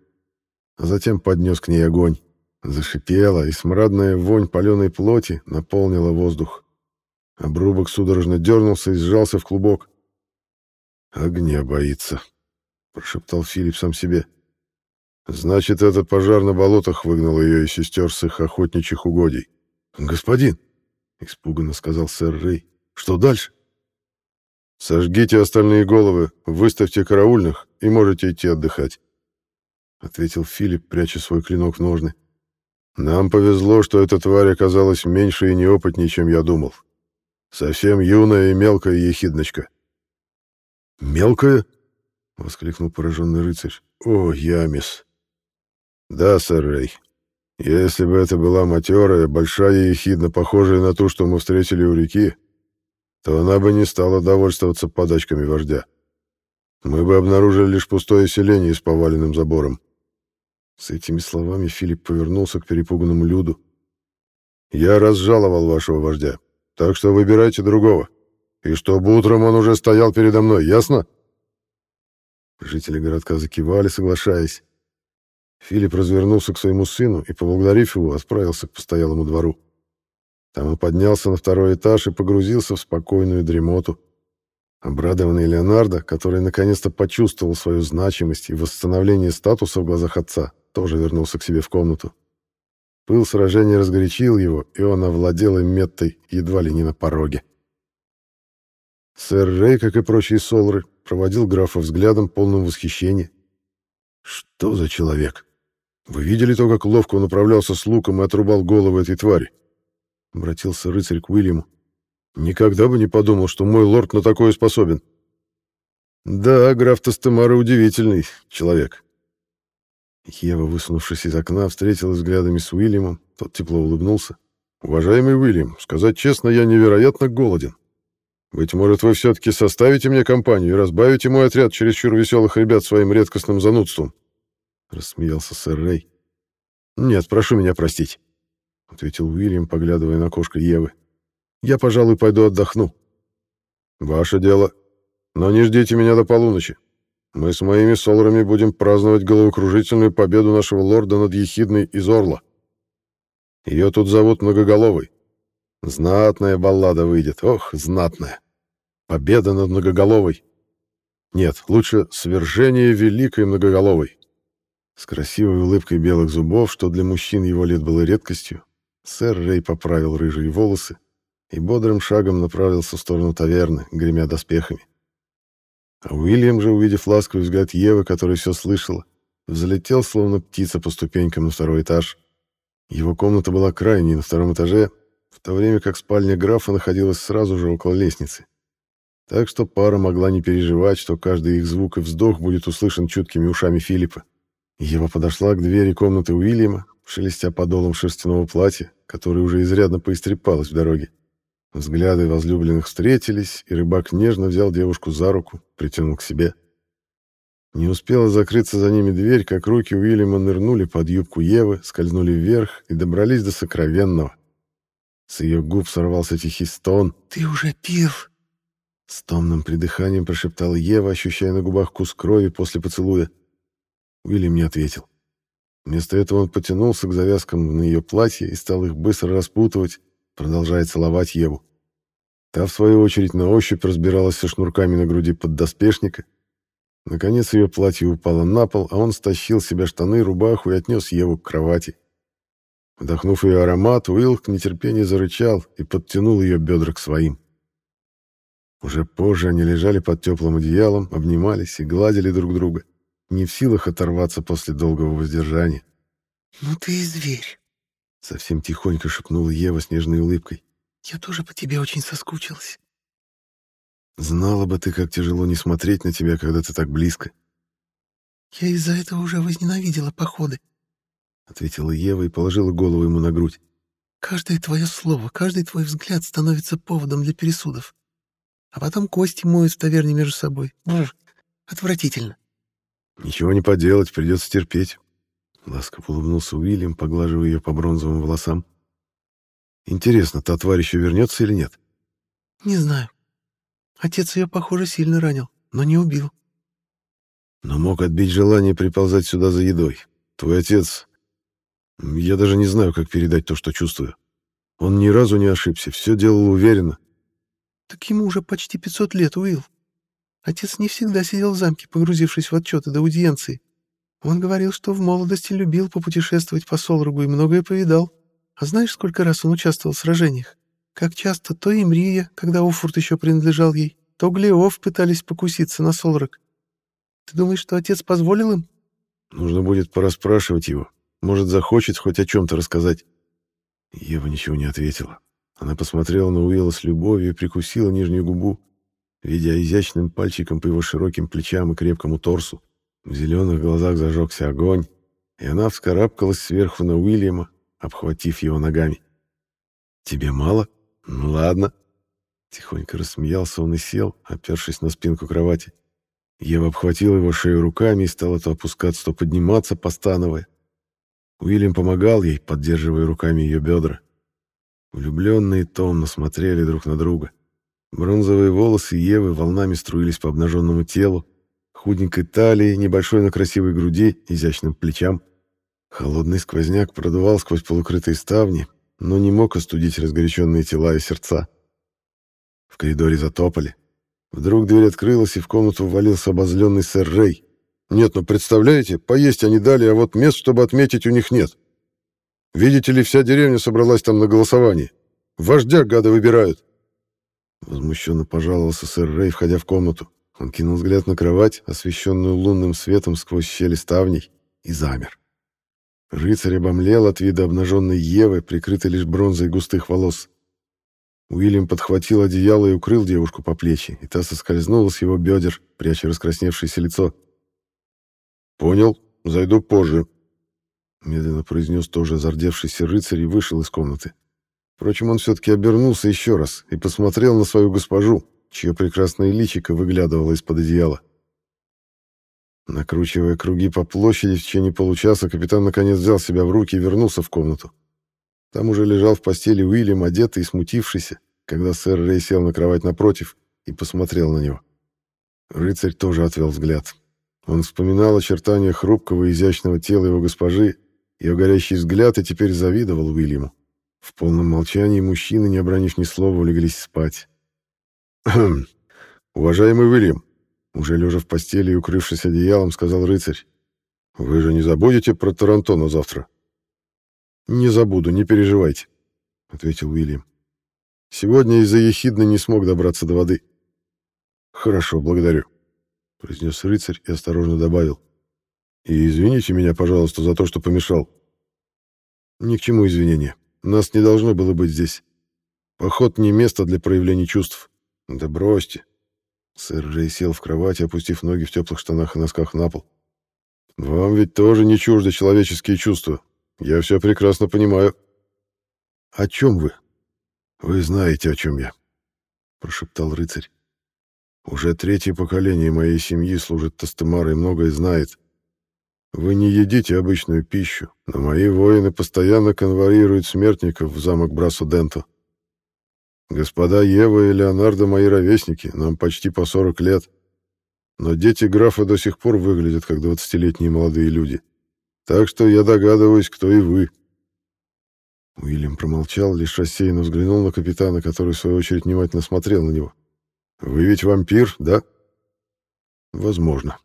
а затем поднес к ней огонь. Зашипела, и смрадная вонь паленой плоти наполнила воздух. Обрубок судорожно дернулся и сжался в клубок. «Огня боится», — прошептал Филипп сам себе. «Значит, этот пожар на болотах выгнал ее и сестер с их охотничьих угодий». «Господин», — испуганно сказал сэр Рэй, — «что дальше?» «Сожгите остальные головы, выставьте караульных и можете идти отдыхать», — ответил Филипп, пряча свой клинок в ножны. «Нам повезло, что эта тварь оказалась меньше и неопытнее, чем я думал. Совсем юная и мелкая ехидночка». «Мелкая?» — воскликнул пораженный рыцарь. «О, Ямис!» «Да, сэр Рэй. Если бы это была матерая, большая ехидна, похожая на ту, что мы встретили у реки, то она бы не стала довольствоваться подачками вождя. Мы бы обнаружили лишь пустое селение с поваленным забором». С этими словами Филипп повернулся к перепуганному Люду. «Я разжаловал вашего вождя, так что выбирайте другого» и чтобы утром он уже стоял передо мной, ясно?» Жители городка закивали, соглашаясь. Филипп развернулся к своему сыну и, поблагодарив его, отправился к постоялому двору. Там он поднялся на второй этаж и погрузился в спокойную дремоту. Обрадованный Леонардо, который наконец-то почувствовал свою значимость и восстановление статуса в глазах отца, тоже вернулся к себе в комнату. Пыл сражения разгорячил его, и он овладел им меттой едва ли не на пороге. Сэр Рэй, как и прочие солры, проводил графа взглядом, полным восхищения. «Что за человек? Вы видели то, как ловко он управлялся с луком и отрубал голову этой твари?» Обратился рыцарь к Уильяму. «Никогда бы не подумал, что мой лорд на такое способен». «Да, граф Тастемара удивительный человек». Ева, высунувшись из окна, встретилась взглядами с Уильямом. Тот тепло улыбнулся. «Уважаемый Уильям, сказать честно, я невероятно голоден. Быть может, вы все-таки составите мне компанию и разбавите мой отряд чересчур веселых ребят своим редкостным занудством?» — рассмеялся сэр Рэй. «Нет, прошу меня простить», — ответил Уильям, поглядывая на кошку Евы. «Я, пожалуй, пойду отдохну». «Ваше дело. Но не ждите меня до полуночи. Мы с моими соларами будем праздновать головокружительную победу нашего лорда над Ехидной из Орла. Ее тут зовут Многоголовой. Знатная баллада выйдет. Ох, знатная. Победа над многоголовой. Нет, лучше свержение великой многоголовой. С красивой улыбкой белых зубов, что для мужчин его лет было редкостью, сэр Рэй поправил рыжие волосы и бодрым шагом направился в сторону таверны, гремя доспехами. А Уильям же, увидев ласковый взгляд Евы, которая все слышала, взлетел, словно птица по ступенькам на второй этаж. Его комната была крайней на втором этаже, в то время как спальня графа находилась сразу же около лестницы. Так что пара могла не переживать, что каждый их звук и вздох будет услышан чуткими ушами Филиппа. Ева подошла к двери комнаты Уильяма, шелестя подолом шерстяного платья, которое уже изрядно поистрепалось в дороге. Взгляды возлюбленных встретились, и рыбак нежно взял девушку за руку, притянул к себе. Не успела закрыться за ними дверь, как руки Уильяма нырнули под юбку Евы, скользнули вверх и добрались до сокровенного. С ее губ сорвался тихий стон.
«Ты уже пил?»
С томным придыханием прошептала Ева, ощущая на губах вкус крови после поцелуя. Уильям не ответил. Вместо этого он потянулся к завязкам на ее платье и стал их быстро распутывать, продолжая целовать Еву. Та, в свою очередь, на ощупь разбиралась со шнурками на груди поддоспешника. Наконец ее платье упало на пол, а он стащил себе штаны, рубаху и отнес Еву к кровати. Вдохнув ее аромат, Уилл к нетерпению зарычал и подтянул ее бедра к своим. Уже позже они лежали под теплым одеялом, обнимались и гладили друг друга, не в силах оторваться после долгого воздержания.
«Ну ты и зверь!»
— совсем тихонько шепнула Ева с нежной улыбкой.
«Я тоже по тебе очень соскучилась».
«Знала бы ты, как тяжело не смотреть на тебя, когда ты так близко»,
Я из-за этого уже возненавидела походы.
Ответила Ева и положила голову ему на грудь.
Каждое твое слово, каждый твой взгляд становится поводом для пересудов. А потом кости моют в таверне между собой. Бррр, отвратительно.
Ничего не поделать, придется терпеть. Ласково улыбнулся Уильям, поглаживая ее по бронзовым волосам. Интересно, та тварь еще вернется или нет?
Не знаю. Отец ее, похоже, сильно ранил, но не убил.
Но мог отбить желание приползать сюда за едой. Твой отец... Я даже не знаю, как передать то, что чувствую. Он ни разу не ошибся, все делал уверенно.
Так ему уже почти 500 лет, Уилл. Отец не всегда сидел в замке, погрузившись в отчеты до аудиенции. Он говорил, что в молодости любил попутешествовать по Солрогу и многое повидал. А знаешь, сколько раз он участвовал в сражениях? Как часто то Имрия, когда Уфурт еще принадлежал ей, то Глеов пытались покуситься на Солрог. Ты думаешь, что отец позволил им?
Нужно будет пораспрашивать его. Может, захочет хоть о чем-то рассказать. Ева ничего не ответила. Она посмотрела на Уилла с любовью и прикусила нижнюю губу, видя изящным пальчиком по его широким плечам и крепкому торсу. В зеленых глазах зажегся огонь, и она вскарабкалась сверху на Уильяма, обхватив его ногами. «Тебе мало? Ну ладно». Тихонько рассмеялся он и сел, опершись на спинку кровати. Ева обхватила его шею руками и стала то опускаться, то подниматься, постановая. Уильям помогал ей, поддерживая руками ее бедра. Влюбленные томно смотрели друг на друга. Бронзовые волосы Евы волнами струились по обнаженному телу, худенькой талии, небольшой, но красивой груди, изящным плечам. Холодный сквозняк продувал сквозь полукрытые ставни, но не мог остудить разгоряченные тела и сердца. В коридоре затопали. Вдруг дверь открылась, и в комнату ввалился обозленный сэр Рэй. Нет, ну представляете, поесть они дали, а вот мест, чтобы отметить, у них нет. Видите ли, вся деревня собралась там на голосование. Вождя гады выбирают. Возмущенно пожаловался сэр Рэй, входя в комнату. Он кинул взгляд на кровать, освещенную лунным светом сквозь щели ставней, и замер. Рыцарь обомлел от вида обнаженной Евы, прикрытой лишь бронзой густых волос. Уильям подхватил одеяло и укрыл девушку по плечи, и та соскользнула с его бедер, пряча раскрасневшееся лицо. «Понял, зайду позже», — медленно произнес тоже зардевшийся рыцарь и вышел из комнаты. Впрочем, он все-таки обернулся еще раз и посмотрел на свою госпожу, чье прекрасное личико выглядывало из-под одеяла. Накручивая круги по площади в течение получаса, капитан наконец взял себя в руки и вернулся в комнату. Там уже лежал в постели Уильям, одетый и смутившийся, когда сэр Рэй сел на кровать напротив и посмотрел на него. Рыцарь тоже отвел взгляд. Он вспоминал очертания хрупкого и изящного тела его госпожи, ее горящий взгляд, и теперь завидовал Уильяму. В полном молчании мужчины, не обронив ни слова, улеглись спать. «Уважаемый Уильям», уже лежа в постели и укрывшись одеялом, сказал рыцарь, «вы же не забудете про Тарантону завтра?» «Не забуду, не переживайте», — ответил Уильям. «Сегодня из-за ехидны не смог добраться до воды». «Хорошо, благодарю», — произнес рыцарь и осторожно добавил. «И извините меня, пожалуйста, за то, что помешал». «Ни к чему извинения. Нас не должно было быть здесь. Поход не место для проявления чувств. Да бросьте». Сэр Рэй сел в кровати, опустив ноги в теплых штанах и носках на пол. «Вам ведь тоже не чужды человеческие чувства. Я все прекрасно понимаю». «О чем вы?» «Вы знаете, о чем я», — прошептал рыцарь. Уже третье поколение моей семьи служит Тастемар и многое знает. Вы не едите обычную пищу, но мои воины постоянно конвоируют смертников в замок Брасу-Денто. Господа Ева и Леонардо мои ровесники, нам почти по 40 лет. Но дети графа до сих пор выглядят как двадцатилетние молодые люди. Так что я догадываюсь, кто и вы. Уильям промолчал, лишь рассеянно взглянул на капитана, который, в свою очередь, внимательно смотрел на него. Вы ведь вампир, да? Возможно,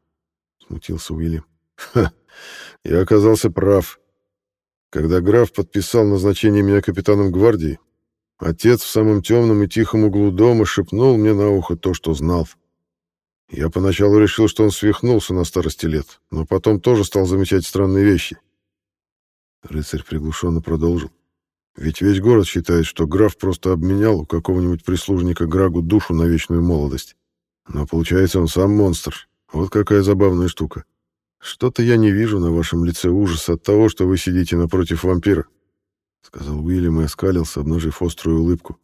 смутился Уильям. Ха, я оказался прав. Когда граф подписал назначение меня капитаном гвардии, отец в самом темном и тихом углу дома шепнул мне на ухо то, что знал. Я поначалу решил, что он свихнулся на старости лет, но потом тоже стал замечать странные вещи. Рыцарь приглушенно продолжил. Ведь весь город считает, что граф просто обменял у какого-нибудь прислужника Грагу душу на вечную молодость. Но получается, он сам монстр. Вот какая забавная штука. «Что-то я не вижу на вашем лице ужаса от того, что вы сидите напротив вампира», — сказал Уильям и оскалился, обнажив острую улыбку.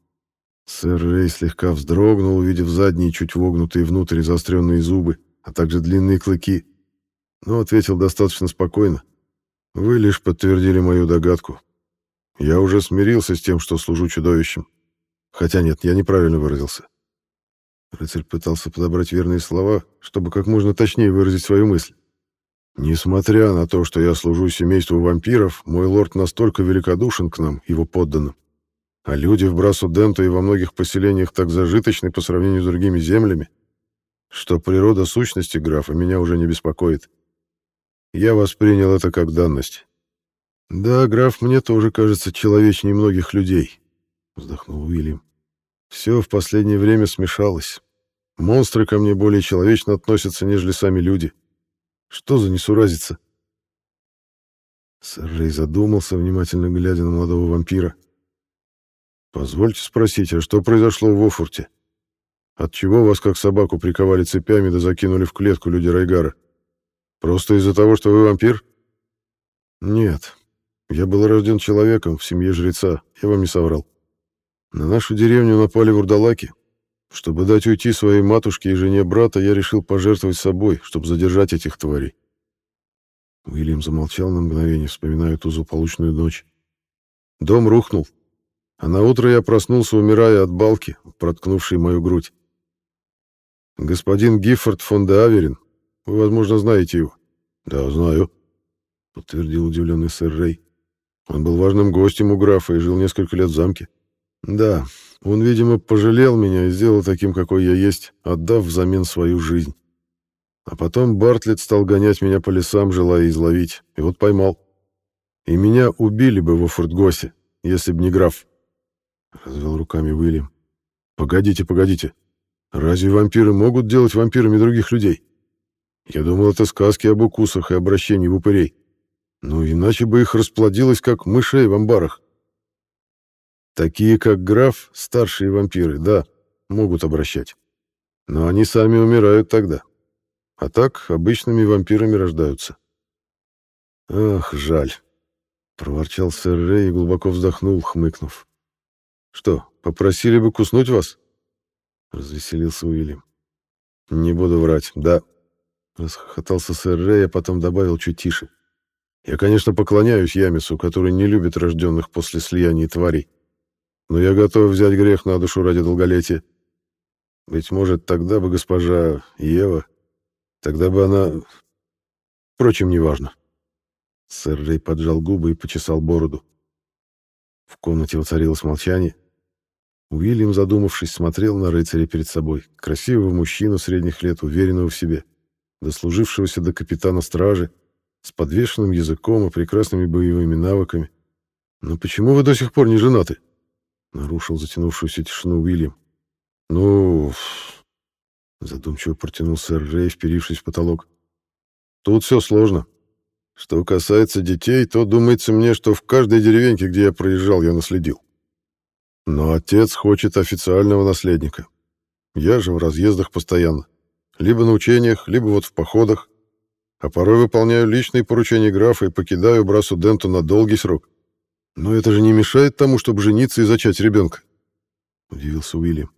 Сэр Рэй слегка вздрогнул, увидев задние, чуть вогнутые внутрь заостренные зубы, а также длинные клыки, но ответил достаточно спокойно. «Вы лишь подтвердили мою догадку. Я уже смирился с тем, что служу чудовищем. Хотя нет, я неправильно выразился». Рыцарь пытался подобрать верные слова, чтобы как можно точнее выразить свою мысль. Несмотря на то, что я служу семейству вампиров, мой лорд настолько великодушен к нам, его подданным. А люди в Брасу-Денту и во многих поселениях так зажиточны по сравнению с другими землями, что природа сущности графа меня уже не беспокоит. Я воспринял это как данность. Да, граф мне тоже кажется человечнее многих людей, вздохнул Уильям. Все в последнее время смешалось. Монстры ко мне более человечно относятся, нежели сами люди. — что за несуразица? Сэр Рэй задумался, внимательно глядя на молодого вампира. «Позвольте спросить, а что произошло в Офурте? Отчего вас, как собаку, приковали цепями да закинули в клетку люди Райгара? Просто из-за того, что вы вампир?» «Нет. Я был рожден человеком в семье жреца, я вам не соврал. На нашу деревню напали вурдалаки, чтобы дать уйти своей матушке и жене брата, я решил пожертвовать собой, чтобы задержать этих тварей. Уильям замолчал на мгновение, вспоминая ту злополучную ночь. Дом рухнул, а на утро я проснулся, умирая от балки, проткнувшей мою грудь. Господин Гиффорд фон де Аверин, вы, возможно, знаете его. Да, знаю, подтвердил удивленный сэр Рэй. Он был важным гостем у графа и жил несколько лет в замке. Да, он, видимо, пожалел меня и сделал таким, какой я есть, отдав взамен свою жизнь. А потом Бартлетт стал гонять меня по лесам, желая изловить, и вот поймал. И меня убили бы во Фортгосе, если б не граф. Развел руками Уильям. Погодите, погодите. Разве вампиры могут делать вампирами других людей? Я думал, это сказки об укусах и обращении в упырей. Ну, иначе бы их расплодилось, как мышей в амбарах. Такие, как граф, старшие вампиры, да, могут обращать. Но они сами умирают тогда. А так обычными вампирами рождаются. Ах, жаль. Проворчал сэр Рэй и глубоко вздохнул, хмыкнув. Что, попросили бы куснуть вас? Развеселился Уильям. Не буду врать, да. Расхохотался сэр Рэй, а потом добавил чуть тише. Я, конечно, поклоняюсь Ямису, который не любит рожденных после слияния тварей но я готов взять грех на душу ради долголетия. Быть может, тогда бы госпожа Ева, тогда бы она... Впрочем, неважно. Сэр Рэй поджал губы и почесал бороду. В комнате воцарилось молчание. Уильям, задумавшись, смотрел на рыцаря перед собой, красивого мужчину средних лет, уверенного в себе, дослужившегося до капитана стражи, с подвешенным языком и прекрасными боевыми навыками. «Но почему вы до сих пор не женаты?» Нарушил затянувшуюся тишину Уильям. «Ну...» Задумчиво протянул сэр Рэй, вперившись в потолок. «Тут все сложно. Что касается детей, то думается мне, что в каждой деревеньке, где я проезжал, я наследил. Но отец хочет официального наследника. Я же в разъездах постоянно. Либо на учениях, либо вот в походах. А порой выполняю личные поручения графа и покидаю Брасу Денту на долгий срок. «Но это же не мешает тому, чтобы жениться и зачать ребенка», — удивился Уильям.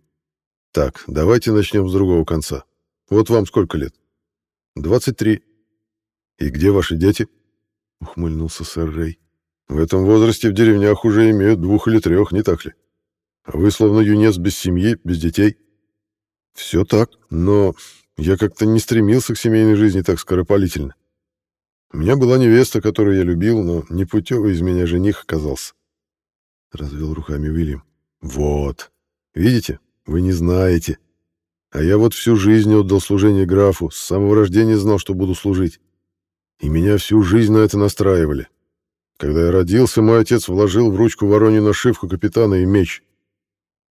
«Так, давайте начнем с другого конца. Вот вам сколько лет?» «Двадцать три». «И где ваши дети?» — ухмыльнулся сэр Рэй. «В этом возрасте в деревнях уже имеют двух или трех, не так ли? А вы словно юнец без семьи, без детей». «Все так, но я как-то не стремился к семейной жизни так скоропалительно. У меня была невеста, которую я любил, но непутевый из меня жених оказался. Развел руками Уильям. Вот. Видите, вы не знаете. А я вот всю жизнь отдал служение графу, с самого рождения знал, что буду служить. И меня всю жизнь на это настраивали. Когда я родился, мой отец вложил в ручку воронью нашивку капитана и меч.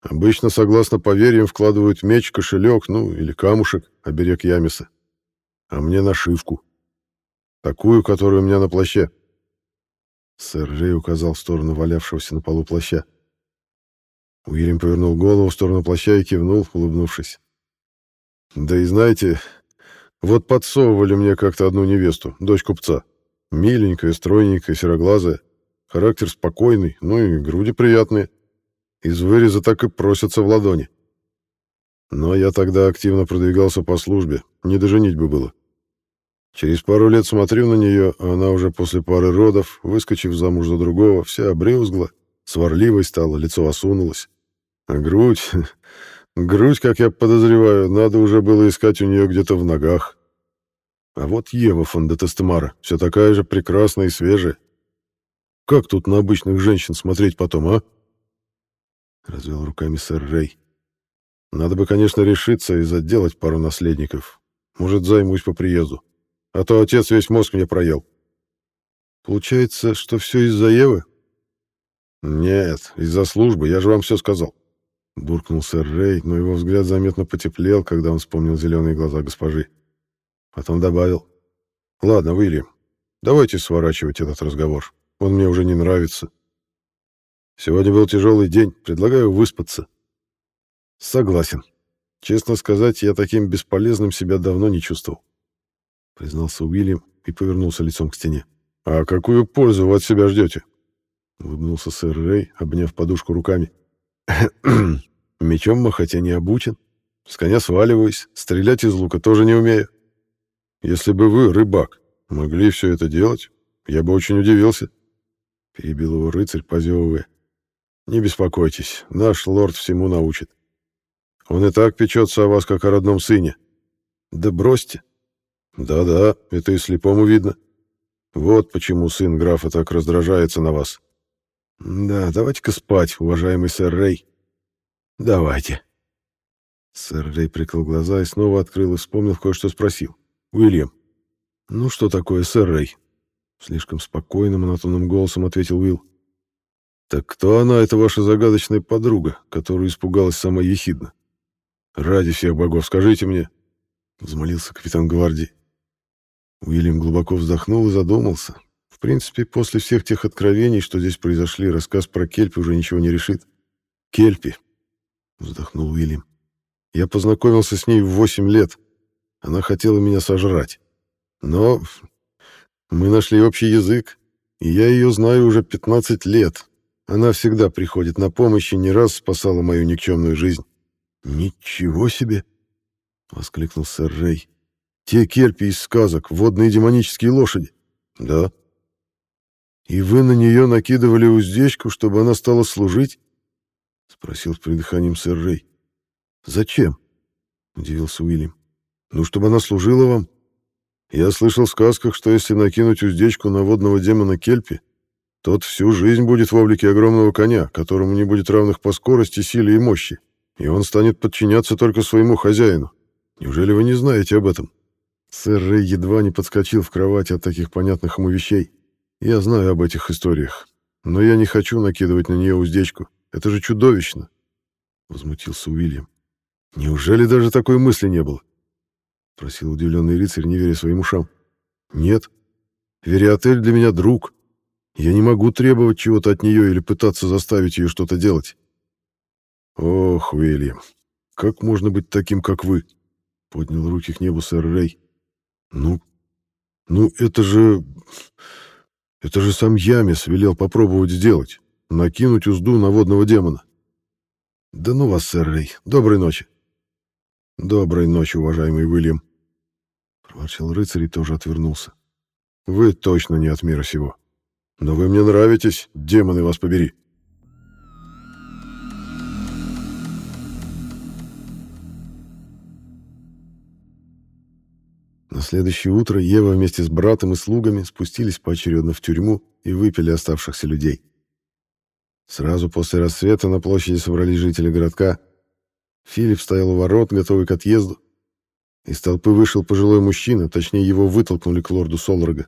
Обычно, согласно поверьям, вкладывают меч, кошелек, ну, или камушек, оберег Ямиса. А мне нашивку. Такую, которая у меня на плаще. Сэр Рэй указал в сторону валявшегося на полу плаща. Уильям повернул голову в сторону плаща и кивнул, улыбнувшись. «Да и знаете, Вот подсовывали мне как-то одну невесту, дочь купца. Миленькая, стройненькая, сероглазая. Характер спокойный, ну и груди приятные. Из выреза так и просятся в ладони. Но я тогда активно продвигался по службе, не доженить бы было. Через пару лет смотрю на нее, а она уже после пары родов, выскочив замуж за другого, вся обрюзгла, сварливой стала, лицо осунулось. А грудь... Грудь, как я подозреваю, надо уже было искать у нее где-то в ногах. А вот Ева фон де Тестемара, все такая же прекрасная и свежая. Как тут на обычных женщин смотреть потом, а? Развел руками сэр Рэй. Надо бы, конечно, решиться и заделать пару наследников. Может, займусь по приезду. А то отец весь мозг мне проел. Получается, что все из-за Евы? Нет, из-за службы, я же вам все сказал. Буркнул сэр Рэй, но его взгляд заметно потеплел, когда он вспомнил зеленые глаза госпожи. Потом добавил. «Ладно, Уильям, давайте сворачивать этот разговор. Он мне уже не нравится. Сегодня был тяжелый день, предлагаю выспаться». «Согласен. Честно сказать, я таким бесполезным себя давно не чувствовал», — признался Уильям и повернулся лицом к стене. «А какую пользу вы от себя ждете?» — улыбнулся сэр Рэй, обняв подушку руками. «Мечом махать я не обучен. С коня сваливаюсь, стрелять из лука тоже не умею. Если бы вы, рыбак, могли все это делать, я бы очень удивился. Перебил его рыцарь, позевывая. Не беспокойтесь, наш лорд всему научит. Он и так печется о вас, как о родном сыне. Да бросьте. Да-да, это и слепому видно. Вот почему сын графа так раздражается на вас. Да, давайте-ка спать, уважаемый сэр Рэй. Давайте. Сэр Рэй прикрыл глаза и снова открыл и вспомнил, кое-что спросил. Уильям. Ну что такое, сэр Рэй? Слишком спокойным, монотонным голосом ответил Уилл. Так кто она, эта ваша загадочная подруга, которую испугалась сама ехидна? Ради всех богов, скажите мне, взмолился капитан гвардии. Уильям глубоко вздохнул и задумался. В принципе, после всех тех откровений, что здесь произошли, рассказ про Кельпи уже ничего не решит. Кельпи, вздохнул Уильям. Я познакомился с ней в восемь лет. Она хотела меня сожрать. Но мы нашли общий язык, и я ее знаю уже 15 лет. Она всегда приходит на помощь и не раз спасала мою никчемную жизнь. «Ничего себе!» — воскликнул сэр Рэй. «Те керпи из сказок, водные демонические лошади?» «Да». «И вы на нее накидывали уздечку, чтобы она стала служить?» — спросил с придыханием сэр Рэй. «Зачем?» — удивился Уильям. Ну, чтобы она служила вам. Я слышал в сказках, что если накинуть уздечку на водного демона Кельпи, тот всю жизнь будет в облике огромного коня, которому не будет равных по скорости, силе и мощи, и он станет подчиняться только своему хозяину. Неужели вы не знаете об этом? Сэр Рэй едва не подскочил в кровати от таких понятных ему вещей. Я знаю об этих историях, но я не хочу накидывать на нее уздечку. Это же чудовищно, — возмутился Уильям. Неужели даже такой мысли не было? — спросил удивленный рыцарь, не веря своим ушам. «Нет. Вериотель для меня друг. Я не могу требовать чего-то от нее или пытаться заставить ее что-то делать». «Ох, Уильям, как можно быть таким, как вы?» — поднял руки к небу сэр Рэй. «Ну, ну это же... Это же сам Ямис велел попробовать сделать. Накинуть узду на водного демона». «Да ну вас, сэр Рэй. Доброй ночи». «Доброй ночи, уважаемый Уильям», проворчал рыцарь и тоже отвернулся. Вы точно не от мира сего. Но вы мне нравитесь, демоны вас побери. На следующее утро Ева вместе с братом и слугами спустились поочередно в тюрьму и выпили оставшихся людей. Сразу после рассвета на площади собрались жители городка. Филипп стоял у ворот, готовый к отъезду, из толпы вышел пожилой мужчина, точнее, его вытолкнули к лорду Солрога.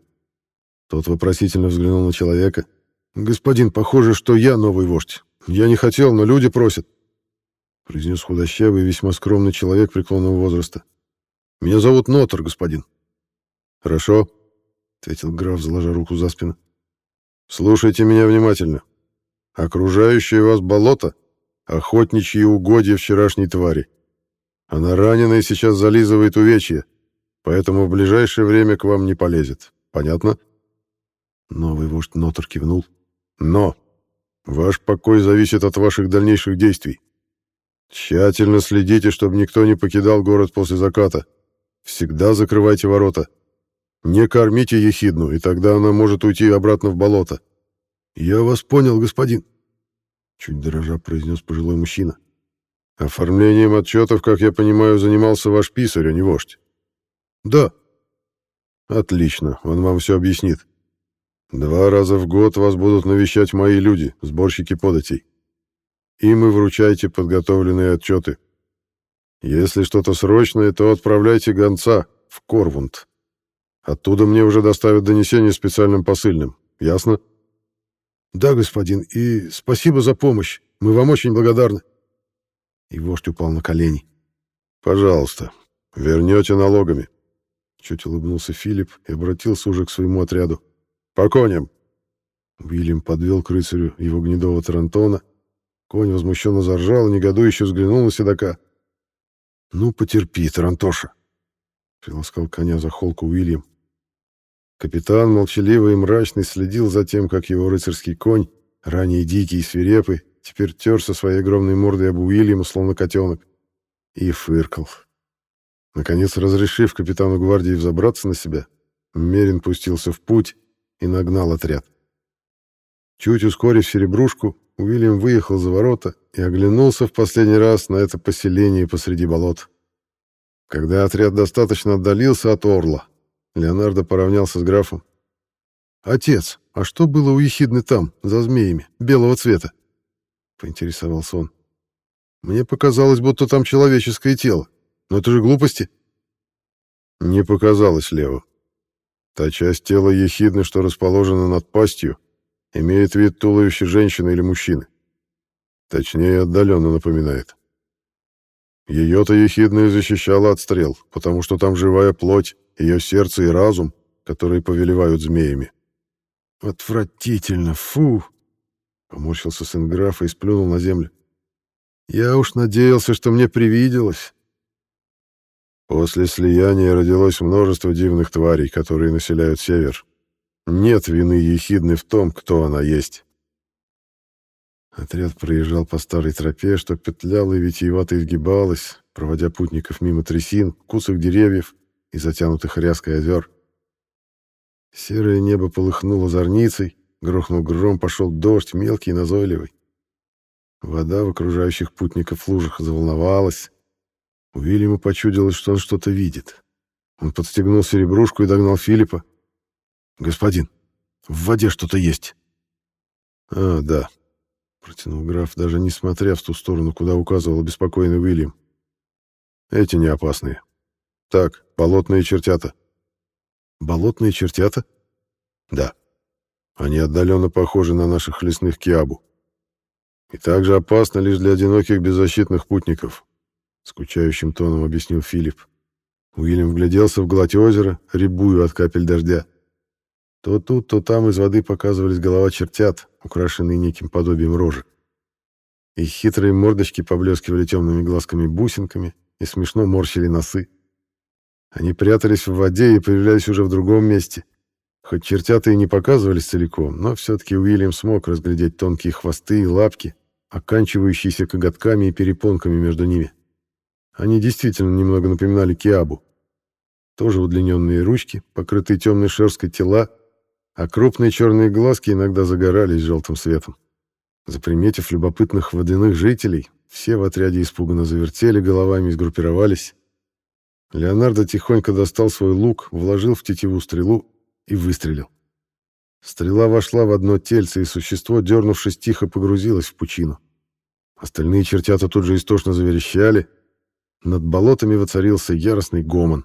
Тот вопросительно взглянул на человека. «Господин, похоже, что я новый вождь. Я не хотел, но люди просят», — произнес худощавый весьма скромный человек преклонного возраста. «Меня зовут Нотор, господин». «Хорошо», — ответил граф, заложа руку за спину. «Слушайте меня внимательно. Окружающее вас болото — охотничьи угодья вчерашней твари. Она ранена и сейчас зализывает увечья. поэтому в ближайшее время к вам не полезет. Понятно?» Новый вождь Нотр кивнул. «Но ваш покой зависит от ваших дальнейших действий. Тщательно следите, чтобы никто не покидал город после заката. Всегда закрывайте ворота. Не кормите ехидну, и тогда она может уйти обратно в болото. Я вас понял, господин. Чуть дрожа произнес пожилой мужчина. Оформлением отчетов, как я понимаю, занимался ваш писарь, а не вождь. Да. Отлично, он вам все объяснит. Два раза в год вас будут навещать мои люди, сборщики податей. Им и вручайте подготовленные отчеты. Если что-то срочное, то отправляйте гонца в Корвунд. Оттуда мне уже доставят донесение специальным посыльным. Ясно? Да, господин, и спасибо за помощь. Мы вам очень благодарны. И вождь упал на колени. Пожалуйста, вернете налогами. Чуть улыбнулся Филипп и обратился уже к своему отряду. По коням. Уильям подвел к рыцарю его гнедого Тарантона. Конь возмущенно заржал и негодующе взглянул на седока. «Ну, потерпи, Тарантоша!» — приласкал коня за холку Уильям. Капитан, молчаливый и мрачный, следил за тем, как его рыцарский конь, ранее дикий и свирепый, теперь терся своей огромной мордой об Уильяма, словно котенок, и фыркал. Наконец, разрешив капитану гвардии взобраться на себя, Мерин пустился в путь и нагнал отряд. Чуть ускорив серебрушку, Уильям выехал за ворота и оглянулся в последний раз на это поселение посреди болот. Когда отряд достаточно отдалился от Орла, Леонардо поравнялся с графом. «Отец, а что было у Ехидны там, за змеями, белого цвета?» — поинтересовался он. «Мне показалось, будто там человеческое тело. Но это же глупости». «Не показалось, Лео. Та часть тела Ехидны, что расположена над пастью, имеет вид туловища женщины или мужчины. Точнее, отдаленно напоминает. Ее-то Ехидна и защищала от стрел, потому что там живая плоть, ее сердце и разум, которые повелевают змеями. «Отвратительно! Фу!» — поморщился сын графа и сплюнул на землю. «Я уж надеялся, что мне привиделось». После слияния родилось множество дивных тварей, которые населяют север. Нет вины ехидны в том, кто она есть. Отряд проезжал по старой тропе, что петляла и витиевато изгибалась, проводя путников мимо трясин, кусок деревьев и затянутых ряской озер. Серое небо полыхнуло зорницей, грохнул гром, пошел дождь, мелкий и назойливый. Вода в окружающих путников лужах заволновалась. Уильяму почудилось, что он что-то видит. Он подстегнул серебрушку и догнал Филиппа. «Господин, в воде что-то есть». «А, да», — протянул граф, даже не смотря в ту сторону, куда указывал обеспокоенный Уильям. «Эти не опасные. Так, болотные чертята. Болотные чертята? Да. Они отдаленно похожи на наших лесных киабу. И также опасны лишь для одиноких беззащитных путников, скучающим тоном объяснил Филипп. Уильям вгляделся в гладь озера, рябую от капель дождя. То тут, то там из воды показывались голова чертят, украшенные неким подобием рожек. Их хитрые мордочки поблескивали темными глазками-бусинками и смешно морщили носы. Они прятались в воде и появлялись уже в другом месте. Хоть чертята и не показывались целиком, но все-таки Уильям смог разглядеть тонкие хвосты и лапки, оканчивающиеся коготками и перепонками между ними. Они действительно немного напоминали киабу. Тоже удлиненные ручки, покрытые темной шерсткой тела, а крупные черные глазки иногда загорались желтым светом. Заприметив любопытных водяных жителей, все в отряде испуганно завертели головами и сгруппировались. Леонардо тихонько достал свой лук, вложил в тетиву стрелу и выстрелил. Стрела вошла в одно тельце, и существо, дернувшись, тихо погрузилось в пучину. Остальные чертята тут же истошно заверещали. Над болотами воцарился яростный гомон.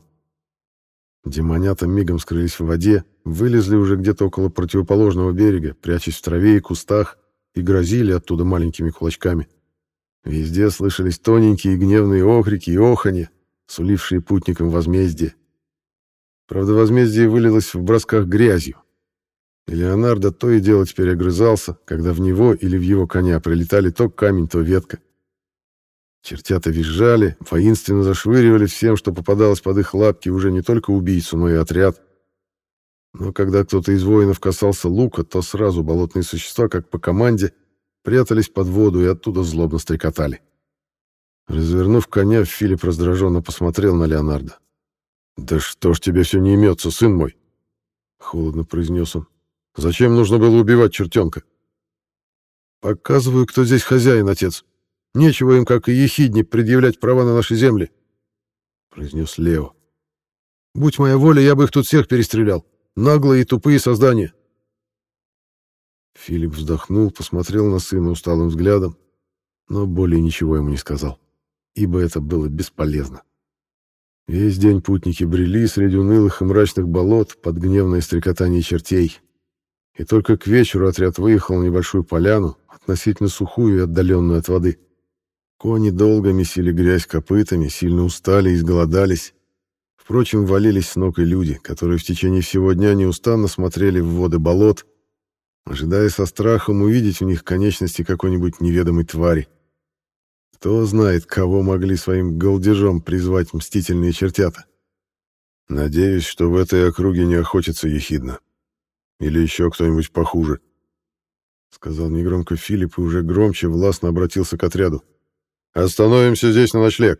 Демонята мигом скрылись в воде, вылезли уже где-то около противоположного берега, прячась в траве и кустах, и грозили оттуда маленькими кулачками. Везде слышались тоненькие гневные окрики и оханье, сулившие путникам возмездие. Правда, возмездие вылилось в бросках грязью. И Леонардо то и дело теперь огрызался, когда в него или в его коня прилетали то камень, то ветка. Чертята визжали, воинственно зашвыривали всем, что попадалось под их лапки, уже не только убийцу, но и отряд. Но когда кто-то из воинов касался лука, то сразу болотные существа, как по команде, прятались под воду и оттуда злобно стрекотали. Развернув коня, Филипп раздраженно посмотрел на Леонардо. «Да что ж тебе все не имется, сын мой?» — холодно произнес он. «Зачем нужно было убивать чертенка?» «Показываю, кто здесь хозяин, отец. Нечего им, как и ехидник, предъявлять права на наши земли», — произнес Лео. «Будь моя воля, я бы их тут всех перестрелял. Наглые и тупые создания». Филипп вздохнул, посмотрел на сына усталым взглядом, но более ничего ему не сказал, ибо это было бесполезно. Весь день путники брели среди унылых и мрачных болот под гневное стрекотание чертей. И только к вечеру отряд выехал на небольшую поляну, относительно сухую и отдаленную от воды. Кони долго месили грязь копытами, сильно устали и изголодались. Впрочем, валились с ног и люди, которые в течение всего дня неустанно смотрели в воды болот, ожидая со страхом увидеть в них конечности какой-нибудь неведомой твари. Кто знает, кого могли своим голдежом призвать мстительные чертята. Надеюсь, что в этой округе не охотится ехидно. Или еще кто-нибудь похуже. Сказал негромко Филипп и уже громче властно обратился к отряду. «Остановимся здесь на ночлег.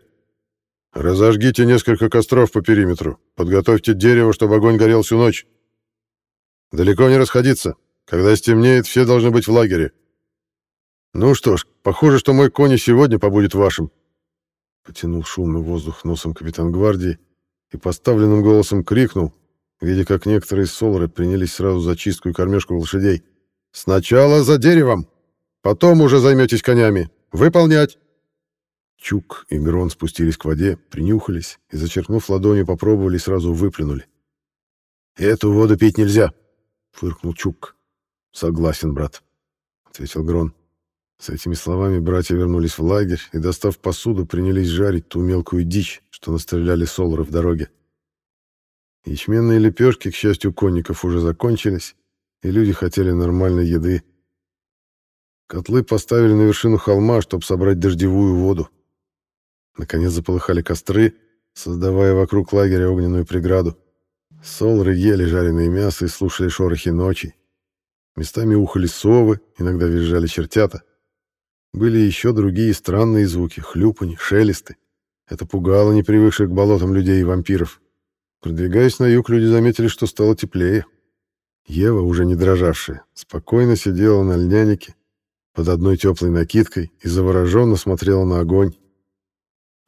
Разожгите несколько костров по периметру. Подготовьте дерево, чтобы огонь горел всю ночь. Далеко не расходиться. Когда стемнеет, все должны быть в лагере. «Ну что ж, похоже, что мой конь сегодня побудет вашим». Потянул шумный воздух носом капитан гвардии и поставленным голосом крикнул, видя, как некоторые солоры принялись сразу за чистку и кормежку лошадей. «Сначала за деревом, потом уже займетесь конями. Выполнять!» Чук и Грон спустились к воде, принюхались и, зачерпнув ладонью, попробовали и сразу выплюнули. «Эту воду пить нельзя!» — фыркнул Чук. «Согласен, брат», — ответил Грон. С этими словами братья вернулись в лагерь и, достав посуду, принялись жарить ту мелкую дичь, что настреляли солоры в дороге. Ячменные лепешки, к счастью, конников уже закончились, и люди хотели нормальной еды. Котлы поставили на вершину холма, чтобы собрать дождевую воду. Наконец заполыхали костры, создавая вокруг лагеря огненную преграду. Солры ели жареное мясо и слушали шорохи ночи. Местами ухали совы, иногда визжали чертята. Были еще другие странные звуки, хлюпанье, шелесты. Это пугало непривыкших к болотам людей и вампиров. Продвигаясь на юг, люди заметили, что стало теплее. Ева, уже не дрожавшая, спокойно сидела на льнянике под одной теплой накидкой и завороженно смотрела на огонь.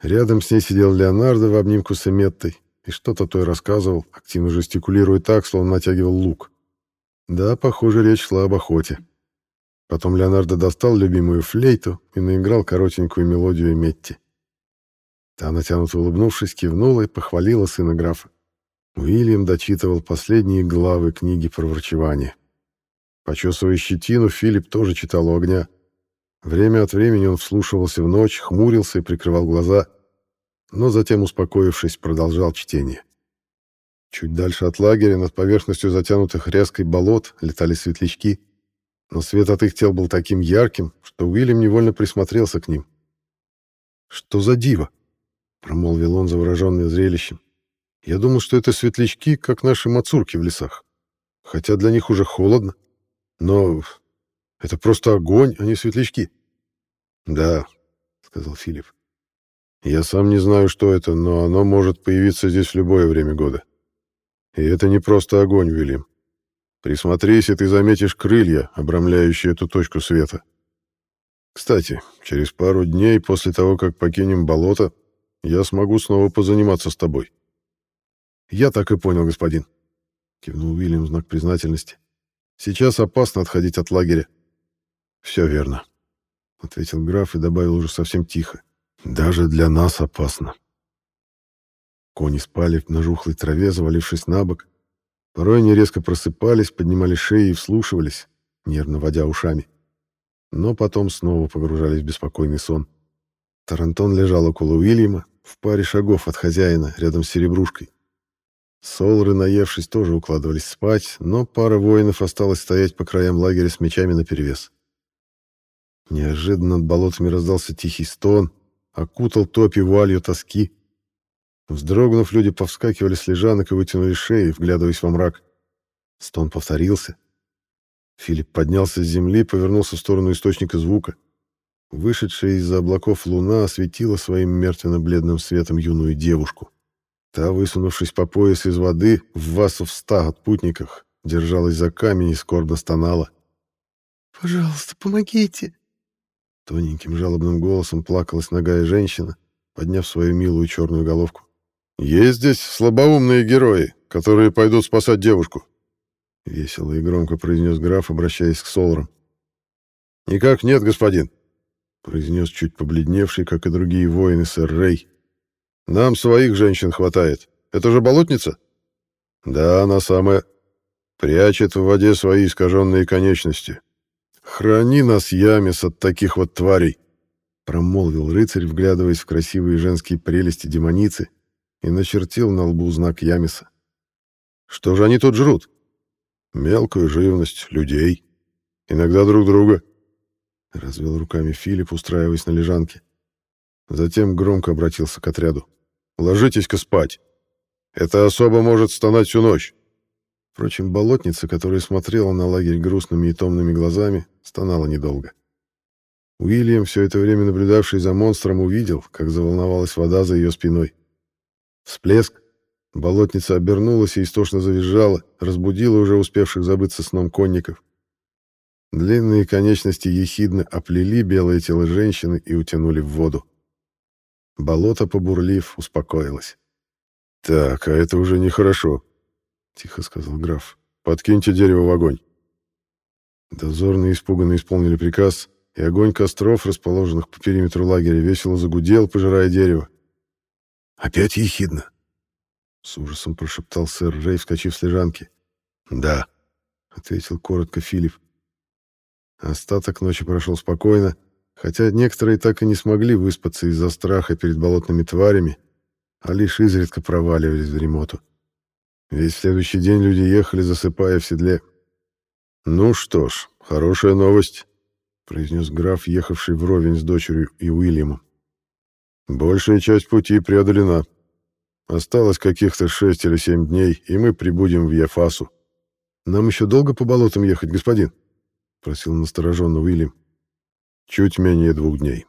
Рядом с ней сидел Леонардо в обнимку с Эметтой и что-то той рассказывал, активно жестикулируя так, словно натягивал лук. Да, похоже, речь шла об охоте. Потом Леонардо достал любимую флейту и наиграл коротенькую мелодию Метти. Та, натянуто улыбнувшись, кивнула и похвалила сына графа. Уильям дочитывал последние главы книги про врачевание. Почесывая щетину, Филипп тоже читал у огня. Время от времени он вслушивался в ночь, хмурился и прикрывал глаза, но затем, успокоившись, продолжал чтение. Чуть дальше от лагеря, над поверхностью затянутых ряской болот, летали светлячки — но свет от их тел был таким ярким, что Уильям невольно присмотрелся к ним. «Что за диво?» — промолвил он, завороженный зрелищем. «Я думал, что это светлячки, как наши мацурки в лесах. Хотя для них уже холодно. Но это просто огонь, а не светлячки». «Да», — сказал Филипп. «Я сам не знаю, что это, но оно может появиться здесь в любое время года. И это не просто огонь, Уильям. Присмотрись, и ты заметишь крылья, обрамляющие эту точку света. Кстати, через пару дней после того, как покинем болото, я смогу снова позаниматься с тобой. Я так и понял, господин. Кивнул Уильям в знак признательности. Сейчас опасно отходить от лагеря. Все верно, ответил граф и добавил уже совсем тихо. Даже для нас опасно. Кони спали на жухлой траве, завалившись на бок, Порой они резко просыпались, поднимали шеи и вслушивались, нервно водя ушами. Но потом снова погружались в беспокойный сон. Тарантон лежал около Уильяма, в паре шагов от хозяина, рядом с серебрушкой. Солры, наевшись, тоже укладывались спать, но пара воинов осталась стоять по краям лагеря с мечами наперевес. Неожиданно над болотами раздался тихий стон, окутал топи вуалью тоски. Вздрогнув, люди повскакивали с лежанок и вытянули шеи, вглядываясь во мрак. Стон повторился. Филипп поднялся с земли, повернулся в сторону источника звука. Вышедшая из-за облаков луна осветила своим мертвенно-бледным светом юную девушку. Та, высунувшись по пояс из воды, в васу в ста от путниках, держалась за камень и скорбно стонала.
«Пожалуйста, помогите!»
Тоненьким жалобным голосом плакалась ногая женщина, подняв свою милую черную головку. «Есть здесь слабоумные герои, которые пойдут спасать девушку», — весело и громко произнес граф, обращаясь к Солорам. «Никак нет, господин», — произнес чуть побледневший, как и другие воины, сэр Рэй. «Нам своих женщин хватает. Это же болотница?» «Да, она самая. Прячет в воде свои искаженные конечности. Храни нас, Ямис, от таких вот тварей!» Промолвил рыцарь, вглядываясь в красивые женские прелести демоницы, и начертил на лбу знак Ямиса. «Что же они тут жрут?» «Мелкую живность, людей. Иногда друг друга». — развел руками Филипп, устраиваясь на лежанке. Затем громко обратился к отряду. «Ложитесь-ка спать. Эта особа может стонать всю ночь». Впрочем, болотница, которая смотрела на лагерь грустными и томными глазами, стонала недолго. Уильям, все это время наблюдавший за монстром, увидел, как заволновалась вода за ее спиной. Всплеск. Болотница обернулась и истошно завизжала, разбудила уже успевших забыться сном конников. Длинные конечности ехидно оплели белое тело женщины и утянули в воду. Болото, побурлив, успокоилось. «Так, а это уже нехорошо», — тихо сказал граф. «Подкиньте дерево в огонь». Дозорные испуганно исполнили приказ, и огонь костров, расположенных по периметру лагеря, весело загудел, пожирая дерево. «Опять ехидно?» — с ужасом прошептал сэр Рэй, вскочив с лежанки. «Да», — ответил коротко Филипп. Остаток ночи прошел спокойно, хотя некоторые так и не смогли выспаться из-за страха перед болотными тварями, а лишь изредка проваливались в дремоту. Весь следующий день люди ехали, засыпая в седле. «Ну что ж, хорошая новость», — произнес граф, ехавший вровень с дочерью и Уильямом. «Большая часть пути преодолена. Осталось каких-то шесть или семь дней, и мы прибудем в Яфасу. Нам еще долго по болотам ехать, господин?» — просил настороженно Уильям. «Чуть менее двух дней.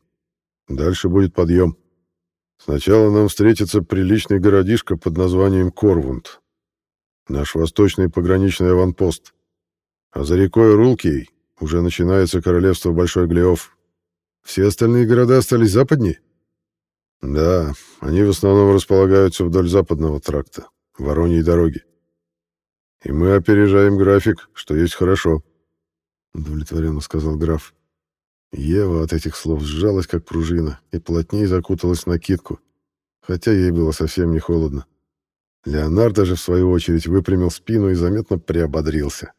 Дальше будет подъем. Сначала нам встретится приличный городишко под названием Корвунд. Наш восточный пограничный аванпост. А за рекой Рулкией уже начинается королевство Большой Глеов. Все остальные города остались западнее?» «Да, они в основном располагаются вдоль западного тракта, Вороньей дороги. И мы опережаем график, что есть хорошо». — удовлетворенно сказал граф. Ева от этих слов сжалась, как пружина, и плотнее закуталась в накидку, хотя ей было совсем не холодно. Леонардо же, в свою очередь, выпрямил спину и заметно приободрился.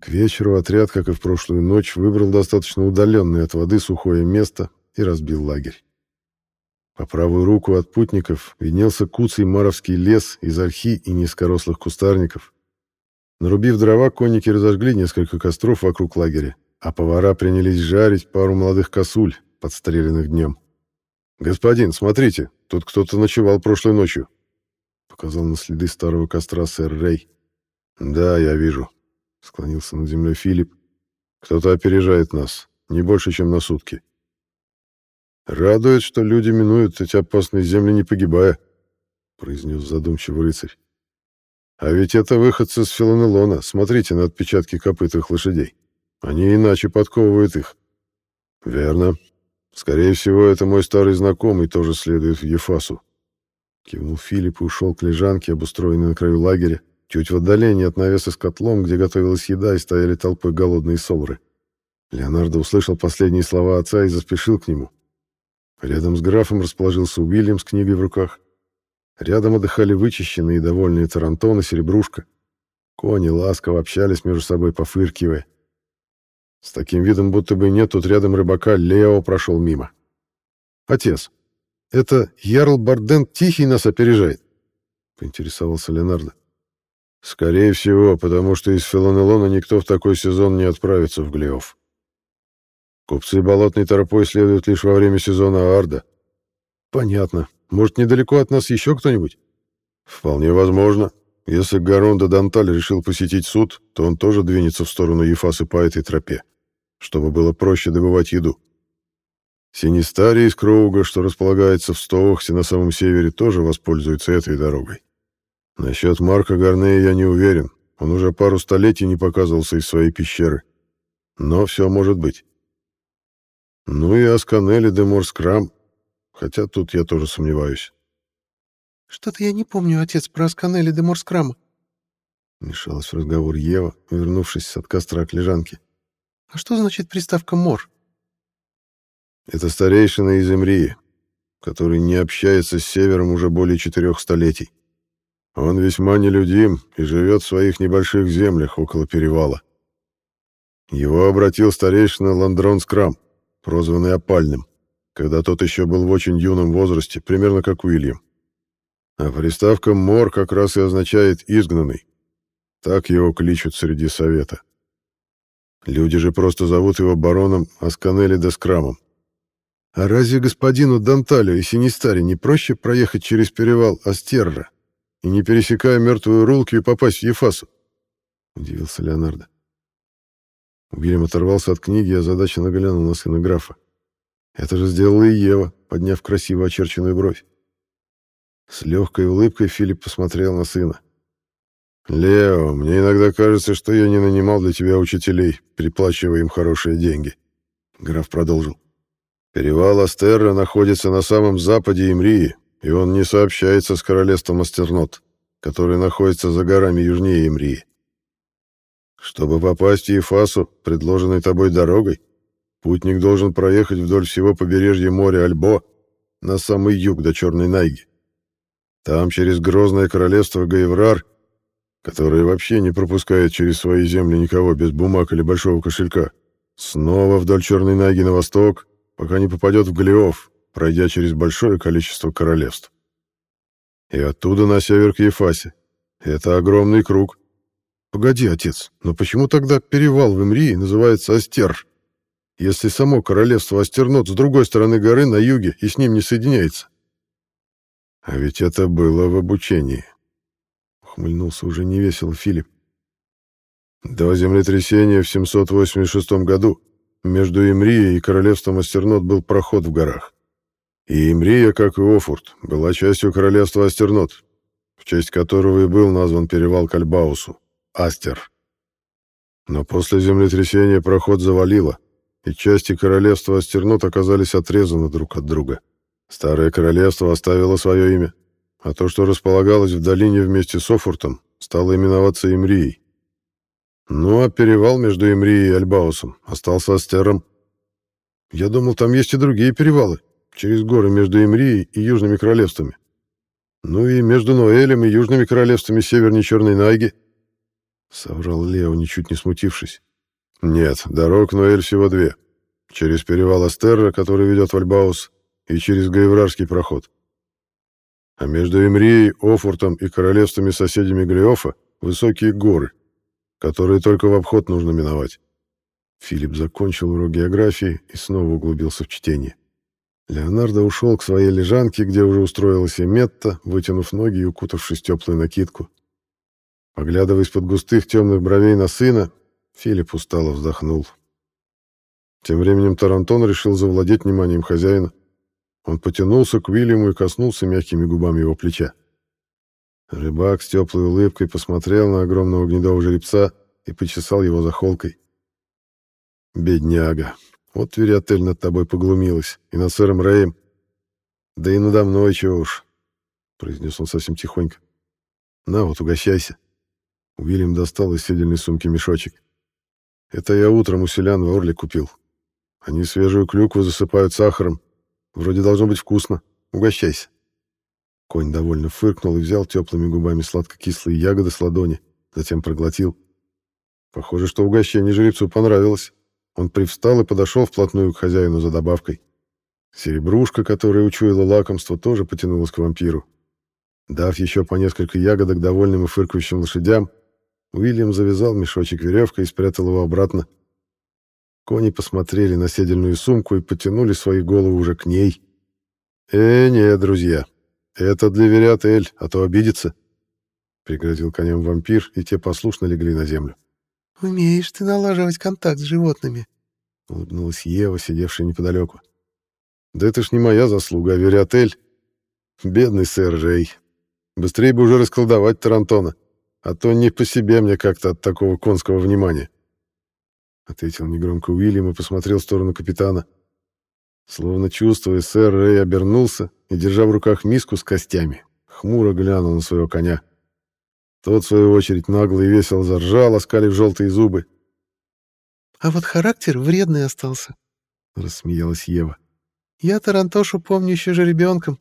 К вечеру отряд, как и в прошлую ночь, выбрал достаточно удаленное от воды сухое место и разбил лагерь. По правую руку от путников виднелся куцый маровский лес из ольхи и низкорослых кустарников. Нарубив дрова, конники разожгли несколько костров вокруг лагеря, а повара принялись жарить пару молодых косуль, подстреленных днем. «Господин, смотрите, тут кто-то ночевал прошлой ночью», — показал на следы старого костра сэр Рэй. «Да, я вижу», — склонился над землей Филипп. «Кто-то опережает нас, не больше, чем на сутки». «Радует, что люди минуют эти опасные земли, не погибая», — произнес задумчивый рыцарь. «А ведь это выходцы с Филонелона. Смотрите на отпечатки копыт их лошадей. Они иначе подковывают их». «Верно. Скорее всего, это мой старый знакомый тоже следует в Ефасу». Кивнул Филипп и ушел к лежанке, обустроенной на краю лагеря, чуть в отдалении от навеса с котлом, где готовилась еда и стояли толпой голодные солры. Леонардо услышал последние слова отца и заспешил к нему. Рядом с графом расположился Уильям с книгой в руках. Рядом отдыхали вычищенные и довольные Тарантон и Серебрушка. Кони ласково общались между собой, пофыркивая. С таким видом, будто бы нет тут рядом рыбака, Лео прошел мимо. «Отец, это Ярл Барден Тихий нас опережает?» — поинтересовался Леонардо. Скорее всего, потому что из Филонелона никто в такой сезон не отправится в Глеов. Купцы болотной тропой следуют лишь во время сезона Арда. Понятно. Может, недалеко от нас еще кто-нибудь? Вполне возможно. Если Гаронда Данталь решил посетить суд, то он тоже двинется в сторону Ефасы по этой тропе, чтобы было проще добывать еду. Синистарий из Кроуга, что располагается в Стоохсе на самом севере, тоже воспользуется этой дорогой. Насчет Марка Гарнея я не уверен. Он уже пару столетий не показывался из своей пещеры. Но все может быть. Ну и Асканели де Морскрам, хотя тут я тоже сомневаюсь.
«Что-то я не помню, отец, про Асканели де Морскрама», —
вмешалась в разговор Ева, вернувшись от костра к лежанке.
«А что значит приставка «мор»?»
«Это старейшина из Эмрии, который не общается с Севером уже более четырех столетий. Он весьма нелюдим и живет в своих небольших землях около перевала. Его обратил старейшина Ландрон Скрам, прозванный Опальным, когда тот еще был в очень юном возрасте, примерно как Уильям. А приставка «мор» как раз и означает «изгнанный». Так его кличут среди совета. Люди же просто зовут его бароном Асканели де Скрамом. А разве господину Данталю и Синистаре не проще проехать через перевал Астерра и, не пересекая мертвую Рулкию, попасть в Ефасу? Удивился Леонардо. Уильям оторвался от книги и озадаченно глянул на сына графа. Это же сделала и Ева, подняв красиво очерченную бровь. С легкой улыбкой Филипп посмотрел на сына. «Лео, мне иногда кажется, что я не нанимал для тебя учителей, переплачивая им хорошие деньги», — граф продолжил. «Перевал Астерра находится на самом западе Имрии, и он не сообщается с королевством Астернот, которое находится за горами южнее Имрии. Чтобы попасть в Ефасу, предложенной тобой дорогой, путник должен проехать вдоль всего побережья моря Альбо на самый юг до Черной Найги. Там через грозное королевство Гаеврар, которое вообще не пропускает через свои земли никого без бумаг или большого кошелька, снова вдоль Черной Наги на восток, пока не попадет в Галиов, пройдя через большое количество королевств. И оттуда на север к Ефасе. Это огромный круг. Погоди, отец, но почему тогда перевал в Имрии называется Астер, если само королевство Астернот с другой стороны горы на юге и с ним не соединяется? А ведь это было в обучении. Ухмыльнулся уже невесело Филипп. До землетрясения в 786 году между Имрией и королевством Астернот был проход в горах. И Имрия, как и Офурт, была частью королевства Астернот, в честь которого и был назван перевал Кальбаусу — Астер. Но после землетрясения проход завалило, и части королевства Астернот оказались отрезаны друг от друга. Старое королевство оставило свое имя, а то, что располагалось в долине вместе с Офуртом, стало именоваться Имрией. Ну а перевал между Имрией и Альбаусом остался Астером. Я думал, там есть и другие перевалы, через горы между Имрией и Южными королевствами. Ну и между Ноэлем и Южными королевствами Северной Черной Найги. Соврал Лео, ничуть не смутившись. Нет, дорог Ноэль всего две. Через перевал Астерра, который ведет в Альбаус, и через Гаеврарский проход. А между Эмрией, Офуртом и королевствами-соседями Глиофа высокие горы, которые только в обход нужно миновать. Филипп закончил урок географии и снова углубился в чтение. Леонардо ушел к своей лежанке, где уже устроилась и Метта, вытянув ноги и укутавшись теплую накидку. Поглядывая из-под густых темных бровей на сына, Филипп устало вздохнул. Тем временем Тарантон решил завладеть вниманием хозяина. Он потянулся к Уильяму и коснулся мягкими губами его плеча. Рыбак с теплой улыбкой посмотрел на огромного гнедого жеребца и почесал его за холкой. «Бедняга, вот Тверь-отель над тобой поглумилась, и над сэром Рэем. Да и надо мной чего уж», — произнес он совсем тихонько. «На вот, угощайся». Уильям достал из седельной сумки мешочек. «Это я утром у селян в Орле купил. Они свежую клюкву засыпают сахаром, Вроде должно быть вкусно. Угощайся. Конь довольно фыркнул и взял теплыми губами сладко-кислые ягоды с ладони, затем проглотил. Похоже, что угощение жеребцу понравилось. Он привстал и подошел вплотную к хозяину за добавкой. Серебрушка, которая учуяла лакомство, тоже потянулась к вампиру. Дав еще по несколько ягодок довольным и фыркающим лошадям, Уильям завязал мешочек веревкой и спрятал его обратно. Кони посмотрели на седельную сумку и потянули свои головы уже к ней. «Э, нет, друзья, это для Вериотель, а то обидится», — пригрозил конем вампир, и те послушно легли на землю.
«Умеешь ты налаживать контакт с животными», —
улыбнулась Ева, сидевшая неподалеку. «Да это ж не моя заслуга, а Вериотель. Бедный сэр Рэй. Быстрее бы уже расколдовать Тарантона, а то не по себе мне как-то от такого конского внимания». Ответил негромко Уильям и посмотрел в сторону капитана. Словно чувствуя, сэр Рэй обернулся и, держа в руках миску с костями, хмуро глянул на своего коня. Тот, в свою очередь, нагло и весело заржал, оскалив желтые зубы.
«А вот характер вредный остался», — рассмеялась Ева. «Я Тарантошу помню еще же ребенком.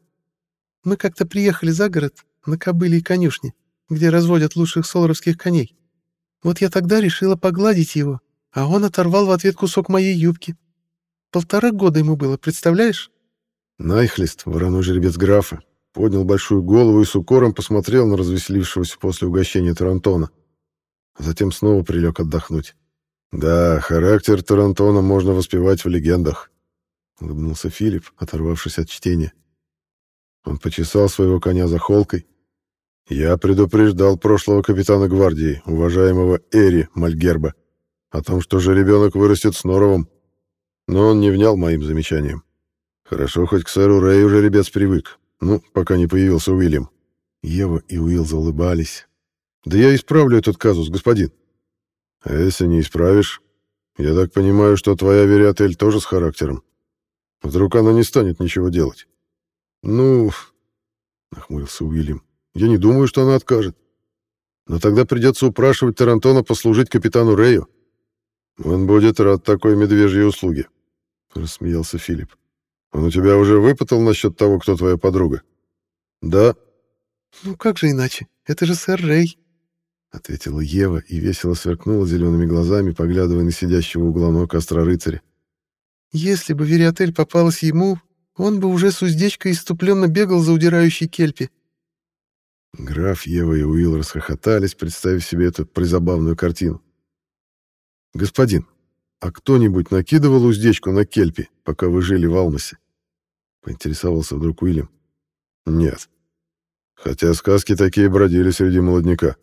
Мы как-то приехали за город, на кобыле и конюшне, где разводят лучших солоровских коней. Вот я тогда решила погладить его, а он оторвал в ответ кусок моей юбки. Полтора года ему было, представляешь?
Найхлист, вороной жеребец графа, поднял большую голову и с укором посмотрел на развеселившегося после угощения Тарантона. Затем снова прилег отдохнуть. «Да, характер Тарантона можно воспевать в легендах», — улыбнулся Филипп, оторвавшись от чтения. Он почесал своего коня за холкой. «Я предупреждал прошлого капитана гвардии, уважаемого Эри Мальгерба, о том, что же ребенок вырастет с норовом, но он не внял моим замечаниям. Хорошо, хоть к сэру Рэю жеребец привык. Ну, пока не появился Уильям. Ева и Уилл заулыбались. «Да я исправлю этот казус, господин». «А если не исправишь? Я так понимаю, что твоя Вериотель тоже с характером. Вдруг она не станет ничего делать?» «Ну...» — нахмурился Уильям. «Я не думаю, что она откажет. Но тогда придется упрашивать Тарантона послужить капитану Рэю. Он будет рад такой медвежьей услуге. — рассмеялся Филипп. «Он у тебя уже выпытал насчет того, кто твоя подруга?» «Да».
«Ну как же иначе? Это же сэр Рэй», — ответила Ева и весело сверкнула зелеными глазами, поглядывая на сидящего у главного костра рыцаря. «Если бы Вериотель попалась ему, он бы уже с уздечкой иступленно бегал за удирающей кельпи».
Граф, Ева и Уилл расхохотались, представив себе эту призабавную картину. «Господин, «А кто-нибудь накидывал уздечку на кельпи, пока вы жили в Алмасе?» — поинтересовался вдруг Уильям. «Нет. Хотя сказки такие бродили среди молодняка.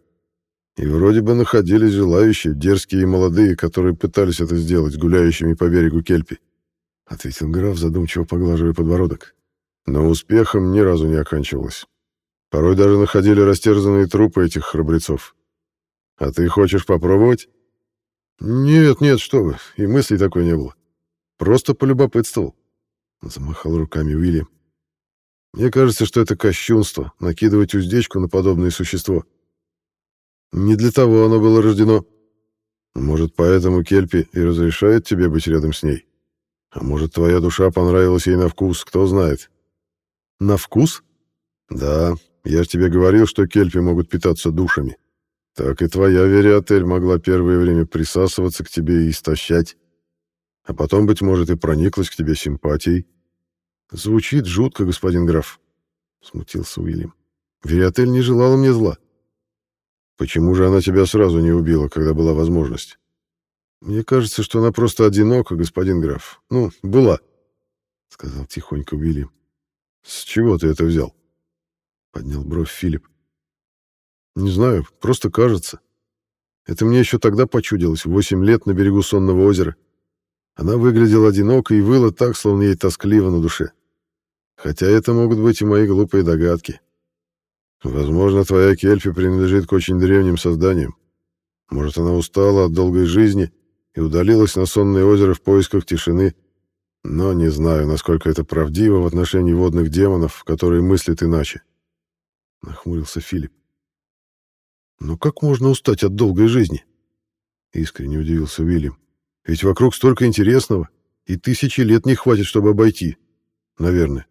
И вроде бы находились желающие, дерзкие и молодые, которые пытались это сделать гуляющими по берегу кельпи», — ответил граф, задумчиво поглаживая подбородок. «Но успехом ни разу не оканчивалось. Порой даже находили растерзанные трупы этих храбрецов. А ты хочешь попробовать?» «Нет, нет, что вы, и мысли такой не было. Просто полюбопытствовал», — замахал руками Уильям. «Мне кажется, что это кощунство — накидывать уздечку на подобное существо. Не для того оно было рождено. Может, поэтому Кельпи и разрешает тебе быть рядом с ней? А может, твоя душа понравилась ей на вкус, кто знает?» «На вкус?» «Да, я же тебе говорил, что Кельпи могут питаться душами». Так и твоя Вериотель могла первое время присасываться к тебе и истощать. А потом, быть может, и прониклась к тебе симпатией. Звучит жутко, господин граф, — смутился Уильям. Вериотель не желала мне зла. Почему же она тебя сразу не убила, когда была возможность? Мне кажется, что она просто одинока, господин граф. Ну, была, — сказал тихонько Уильям. С чего ты это взял? Поднял бровь Филипп. Не знаю, просто кажется. Это мне еще тогда почудилось, восемь лет на берегу сонного озера. Она выглядела одинокой и выла так, словно ей тоскливо на душе. Хотя это могут быть и мои глупые догадки. Возможно, твоя Кельфи принадлежит к очень древним созданиям. Может, она устала от долгой жизни и удалилась на сонное озеро в поисках тишины. Но не знаю, насколько это правдиво в отношении водных демонов, которые мыслят иначе. Нахмурился Филипп. Но как можно устать от долгой жизни? Искренне удивился Уильям. Ведь вокруг столько интересного, и тысячи лет не хватит, чтобы обойти. Наверное.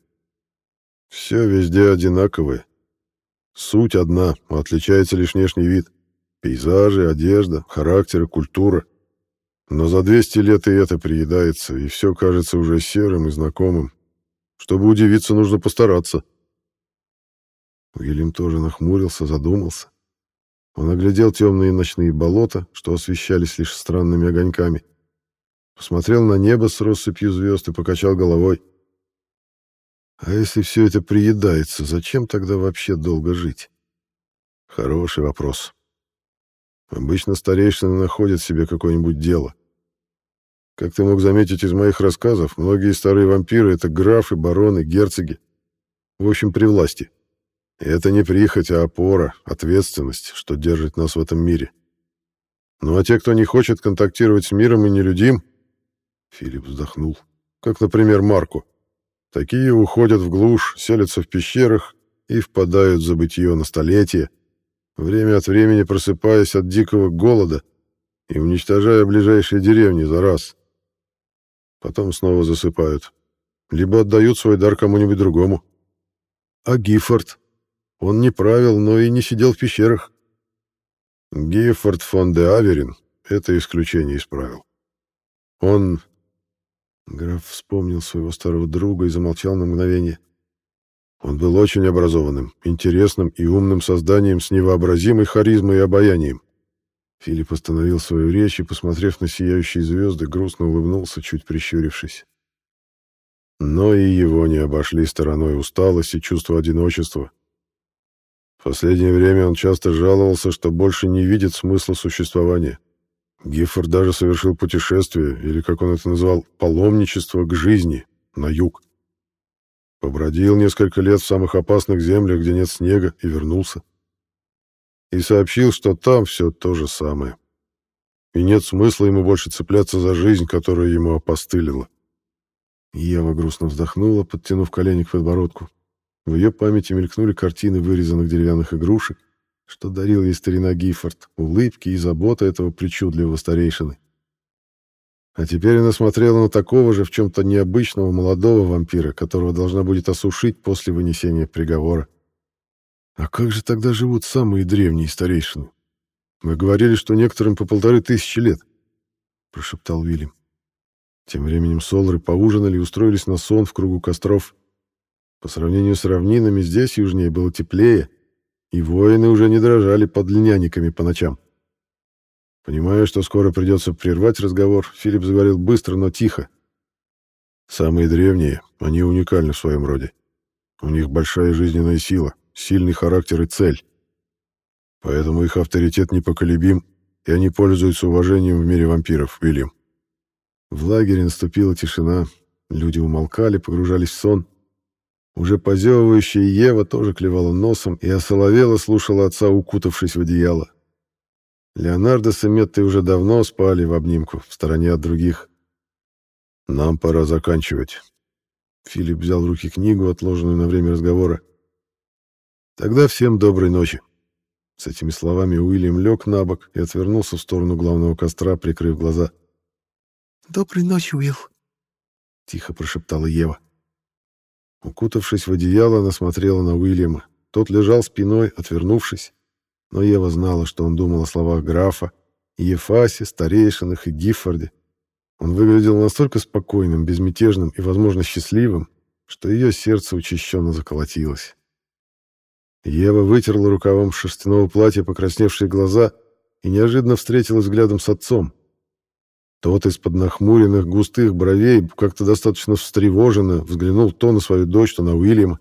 Все везде одинаковое. Суть одна, отличается лишь внешний вид. Пейзажи, одежда, характеры, культура. Но за 200 лет и это приедается, и все кажется уже серым и знакомым. Чтобы удивиться, нужно постараться. Уильям тоже нахмурился, задумался. Он оглядел темные ночные болота, что освещались лишь странными огоньками. Посмотрел на небо с россыпью звезд и покачал головой. А если все это приедается, зачем тогда вообще долго жить? Хороший вопрос. Обычно старейшины находят себе какое-нибудь дело. Как ты мог заметить из моих рассказов, многие старые вампиры — это графы, бароны, герцоги. В общем, при власти. И это не прихоть, а опора, ответственность, что держит нас в этом мире. Ну а те, кто не хочет контактировать с миром и нелюдим... Филипп вздохнул. Как, например, Марку. Такие уходят в глушь, селятся в пещерах и впадают в забытье на столетия, время от времени просыпаясь от дикого голода и уничтожая ближайшие деревни за раз. Потом снова засыпают. Либо отдают свой дар кому-нибудь другому. А Гиффорд? Он не правил, но и не сидел в пещерах. Гиффорд фон де Аверин — это исключение из правил. Он... Граф вспомнил своего старого друга и замолчал на мгновение. Он был очень образованным, интересным и умным созданием с невообразимой харизмой и обаянием. Филипп остановил свою речь и, посмотрев на сияющие звезды, грустно улыбнулся, чуть прищурившись. Но и его не обошли стороной усталость и чувство одиночества. В последнее время он часто жаловался, что больше не видит смысла существования. Гиффорд даже совершил путешествие, или, как он это назвал, паломничество к жизни, на юг. Побродил несколько лет в самых опасных землях, где нет снега, и вернулся. И сообщил, что там все то же самое. И нет смысла ему больше цепляться за жизнь, которая ему опостылила. Ева грустно вздохнула, подтянув колени к подбородку. В ее памяти мелькнули картины вырезанных деревянных игрушек, что дарил ей старина Гиффорд, улыбки и забота этого причудливого старейшины. А теперь она смотрела на такого же в чем-то необычного молодого вампира, которого должна будет осушить после вынесения приговора. А как же тогда живут самые древние старейшины? Вы говорили, что некоторым по полторы тысячи лет, — прошептал Вильям. Тем временем Солары поужинали и устроились на сон в кругу костров. По сравнению с равнинами здесь южнее было теплее, и воины уже не дрожали под льняниками по ночам. Понимая, что скоро придется прервать разговор, Филипп заговорил быстро, но тихо. Самые древние, они уникальны в своем роде. У них большая жизненная сила, сильный характер и цель. Поэтому их авторитет непоколебим, и они пользуются уважением в мире вампиров, Уильям. В лагере наступила тишина, люди умолкали, погружались в сон. Уже позевывающая Ева тоже клевала носом и осоловела слушала отца, укутавшись в одеяло. Леонардо с Эметтой уже давно спали в обнимку, в стороне от других. «Нам пора заканчивать». Филипп взял в руки книгу, отложенную на время разговора. «Тогда всем доброй ночи». С этими словами Уильям лег на бок и отвернулся в сторону главного костра, прикрыв глаза.
«Доброй ночи, Уилл», — тихо прошептала Ева.
Укутавшись в одеяло, она смотрела на Уильяма. Тот лежал спиной, отвернувшись но Ева знала, что он думал о словах графа, Ефасе, старейшинах и Гиффорде. Он выглядел настолько спокойным, безмятежным и, возможно, счастливым, что ее сердце учащенно заколотилось. Ева вытерла рукавом шерстяного платья покрасневшие глаза и неожиданно встретилась взглядом с отцом. Тот из-под нахмуренных густых бровей как-то достаточно встревоженно взглянул то на свою дочь, то на Уильяма.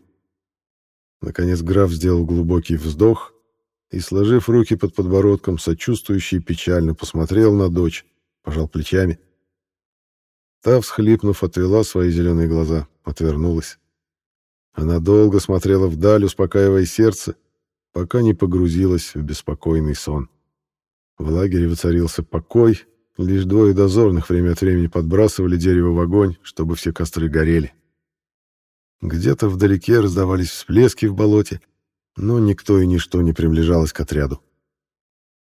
Наконец граф сделал глубокий вздох и, сложив руки под подбородком, сочувствующий и печально посмотрел на дочь, пожал плечами. Та, всхлипнув, отвела свои зеленые глаза, отвернулась. Она долго смотрела вдаль, успокаивая сердце, пока не погрузилась в беспокойный сон. В лагере воцарился покой, лишь двое дозорных время от времени подбрасывали дерево в огонь, чтобы все костры горели. Где-то вдалеке раздавались всплески в болоте, но никто и ничто не приближалось к отряду.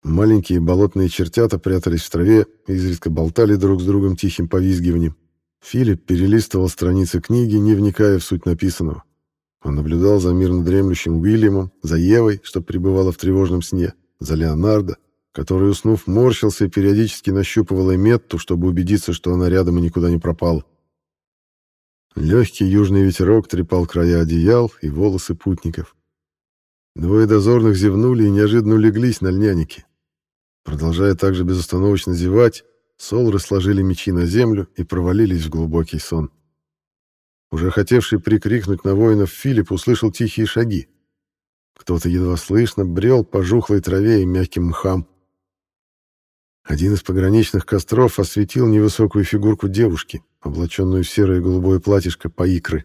Маленькие болотные чертята прятались в траве, изредка болтали друг с другом тихим повизгиванием. Филипп перелистывал страницы книги, не вникая в суть написанного. Он наблюдал за мирно дремлющим Уильямом, за Евой, что пребывала в тревожном сне, за Леонардо, который, уснув, морщился и периодически нащупывал Эметту, чтобы убедиться, что она рядом и никуда не пропала. Легкий южный ветерок трепал края одеял и волосы путников. Двое дозорных зевнули и неожиданно улеглись на льнянике. Продолжая также безостановочно зевать, солры сложили мечи на землю и провалились в глубокий сон. Уже хотевший прикрикнуть на воинов Филипп услышал тихие шаги. Кто-то едва слышно брел по жухлой траве и мягким мхам. Один из пограничных костров осветил невысокую фигурку девушки, облаченную в серое голубое платьишко по икры.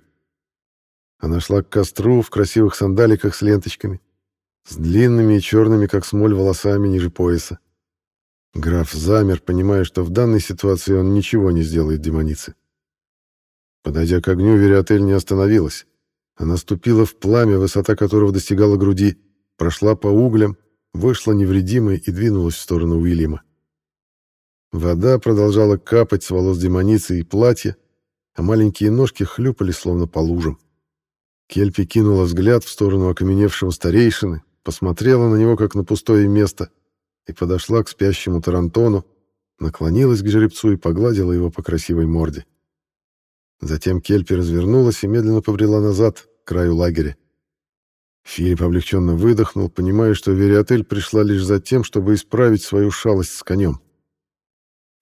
Она шла к костру в красивых сандаликах с ленточками, с длинными и черными, как смоль, волосами ниже пояса. Граф замер, понимая, что в данной ситуации он ничего не сделает демонице. Подойдя к огню, Вериотель не остановилась. Она ступила в пламя, высота которого достигала груди, прошла по углям, вышла невредимой и двинулась в сторону Уильяма. Вода продолжала капать с волос демоницы и платья, а маленькие ножки хлюпали словно по лужам. Кельпи кинула взгляд в сторону окаменевшего старейшины, посмотрела на него как на пустое место и подошла к спящему Тарантону, наклонилась к жеребцу и погладила его по красивой морде. Затем Кельпи развернулась и медленно побрела назад, к краю лагеря. Филипп облегченно выдохнул, понимая, что Вериотель пришла лишь за тем, чтобы исправить свою шалость с конем.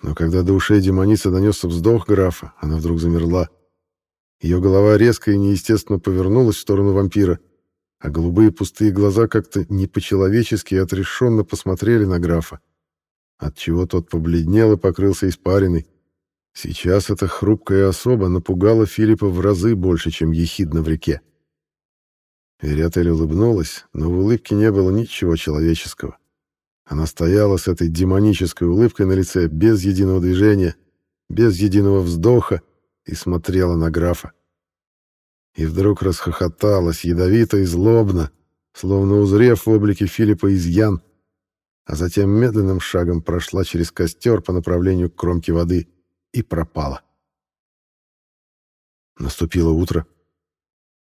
Но когда до ушей демоницы донесся вздох графа, она вдруг замерла. Ее голова резко и неестественно повернулась в сторону вампира, а голубые пустые глаза как-то не по-человечески и отрешенно посмотрели на графа, отчего тот побледнел и покрылся испариной. Сейчас эта хрупкая особа напугала Филиппа в разы больше, чем ехидна в реке. Вериотель улыбнулась, но в улыбке не было ничего человеческого. Она стояла с этой демонической улыбкой на лице, без единого движения, без единого вздоха, и смотрела на графа. И вдруг расхохоталась, ядовито и злобно, словно узрев в облике Филиппа изъян, а затем медленным шагом прошла через костер по направлению к кромке воды — и пропала. Наступило утро.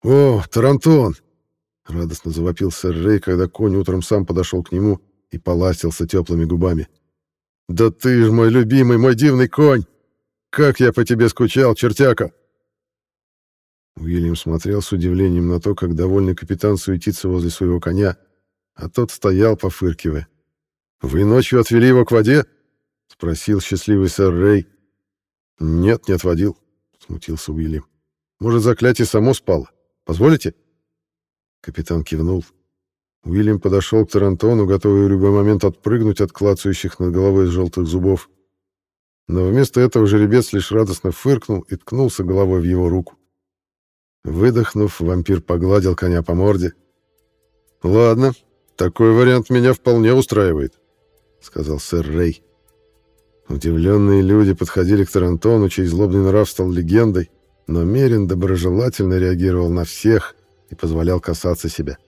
«О, Тарантон!» — радостно завопил сэр Рэй, когда конь утром сам подошел к нему и поластился теплыми губами. «Да ты ж мой любимый, мой дивный конь! Как я по тебе скучал, чертяка!» Уильям смотрел с удивлением на то, как довольный капитан суетится возле своего коня, а тот стоял, пофыркивая. «Вы ночью отвели его к воде?» — спросил счастливый сэр Рэй, «Нет, не отводил», — смутился Уильям. «Может, заклятие само спало? Позволите?» Капитан кивнул. Уильям подошел к Тарантону, готовый в любой момент отпрыгнуть от клацающих над головой желтых зубов. Но вместо этого жеребец лишь радостно фыркнул и ткнулся головой в его руку. Выдохнув, вампир погладил коня по морде. «Ладно, такой вариант меня вполне устраивает», — сказал сэр Рэй. Удивленные люди подходили к Тарантону, чей злобный нрав стал легендой, но Мерин доброжелательно реагировал на всех и позволял касаться себя.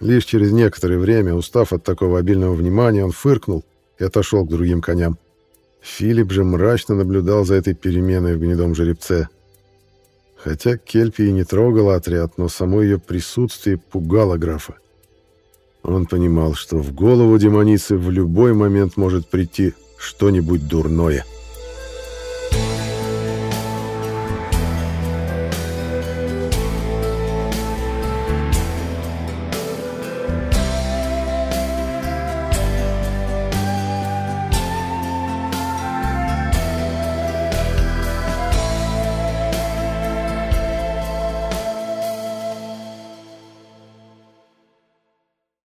Лишь через некоторое время, устав от такого обильного внимания, он фыркнул и отошел к другим коням. Филипп же мрачно наблюдал за этой переменой в гнедом жеребце. Хотя Кельпи и не трогала отряд, но само ее присутствие пугало графа. Он понимал, что в голову демоницы в любой момент может прийти что-нибудь дурное.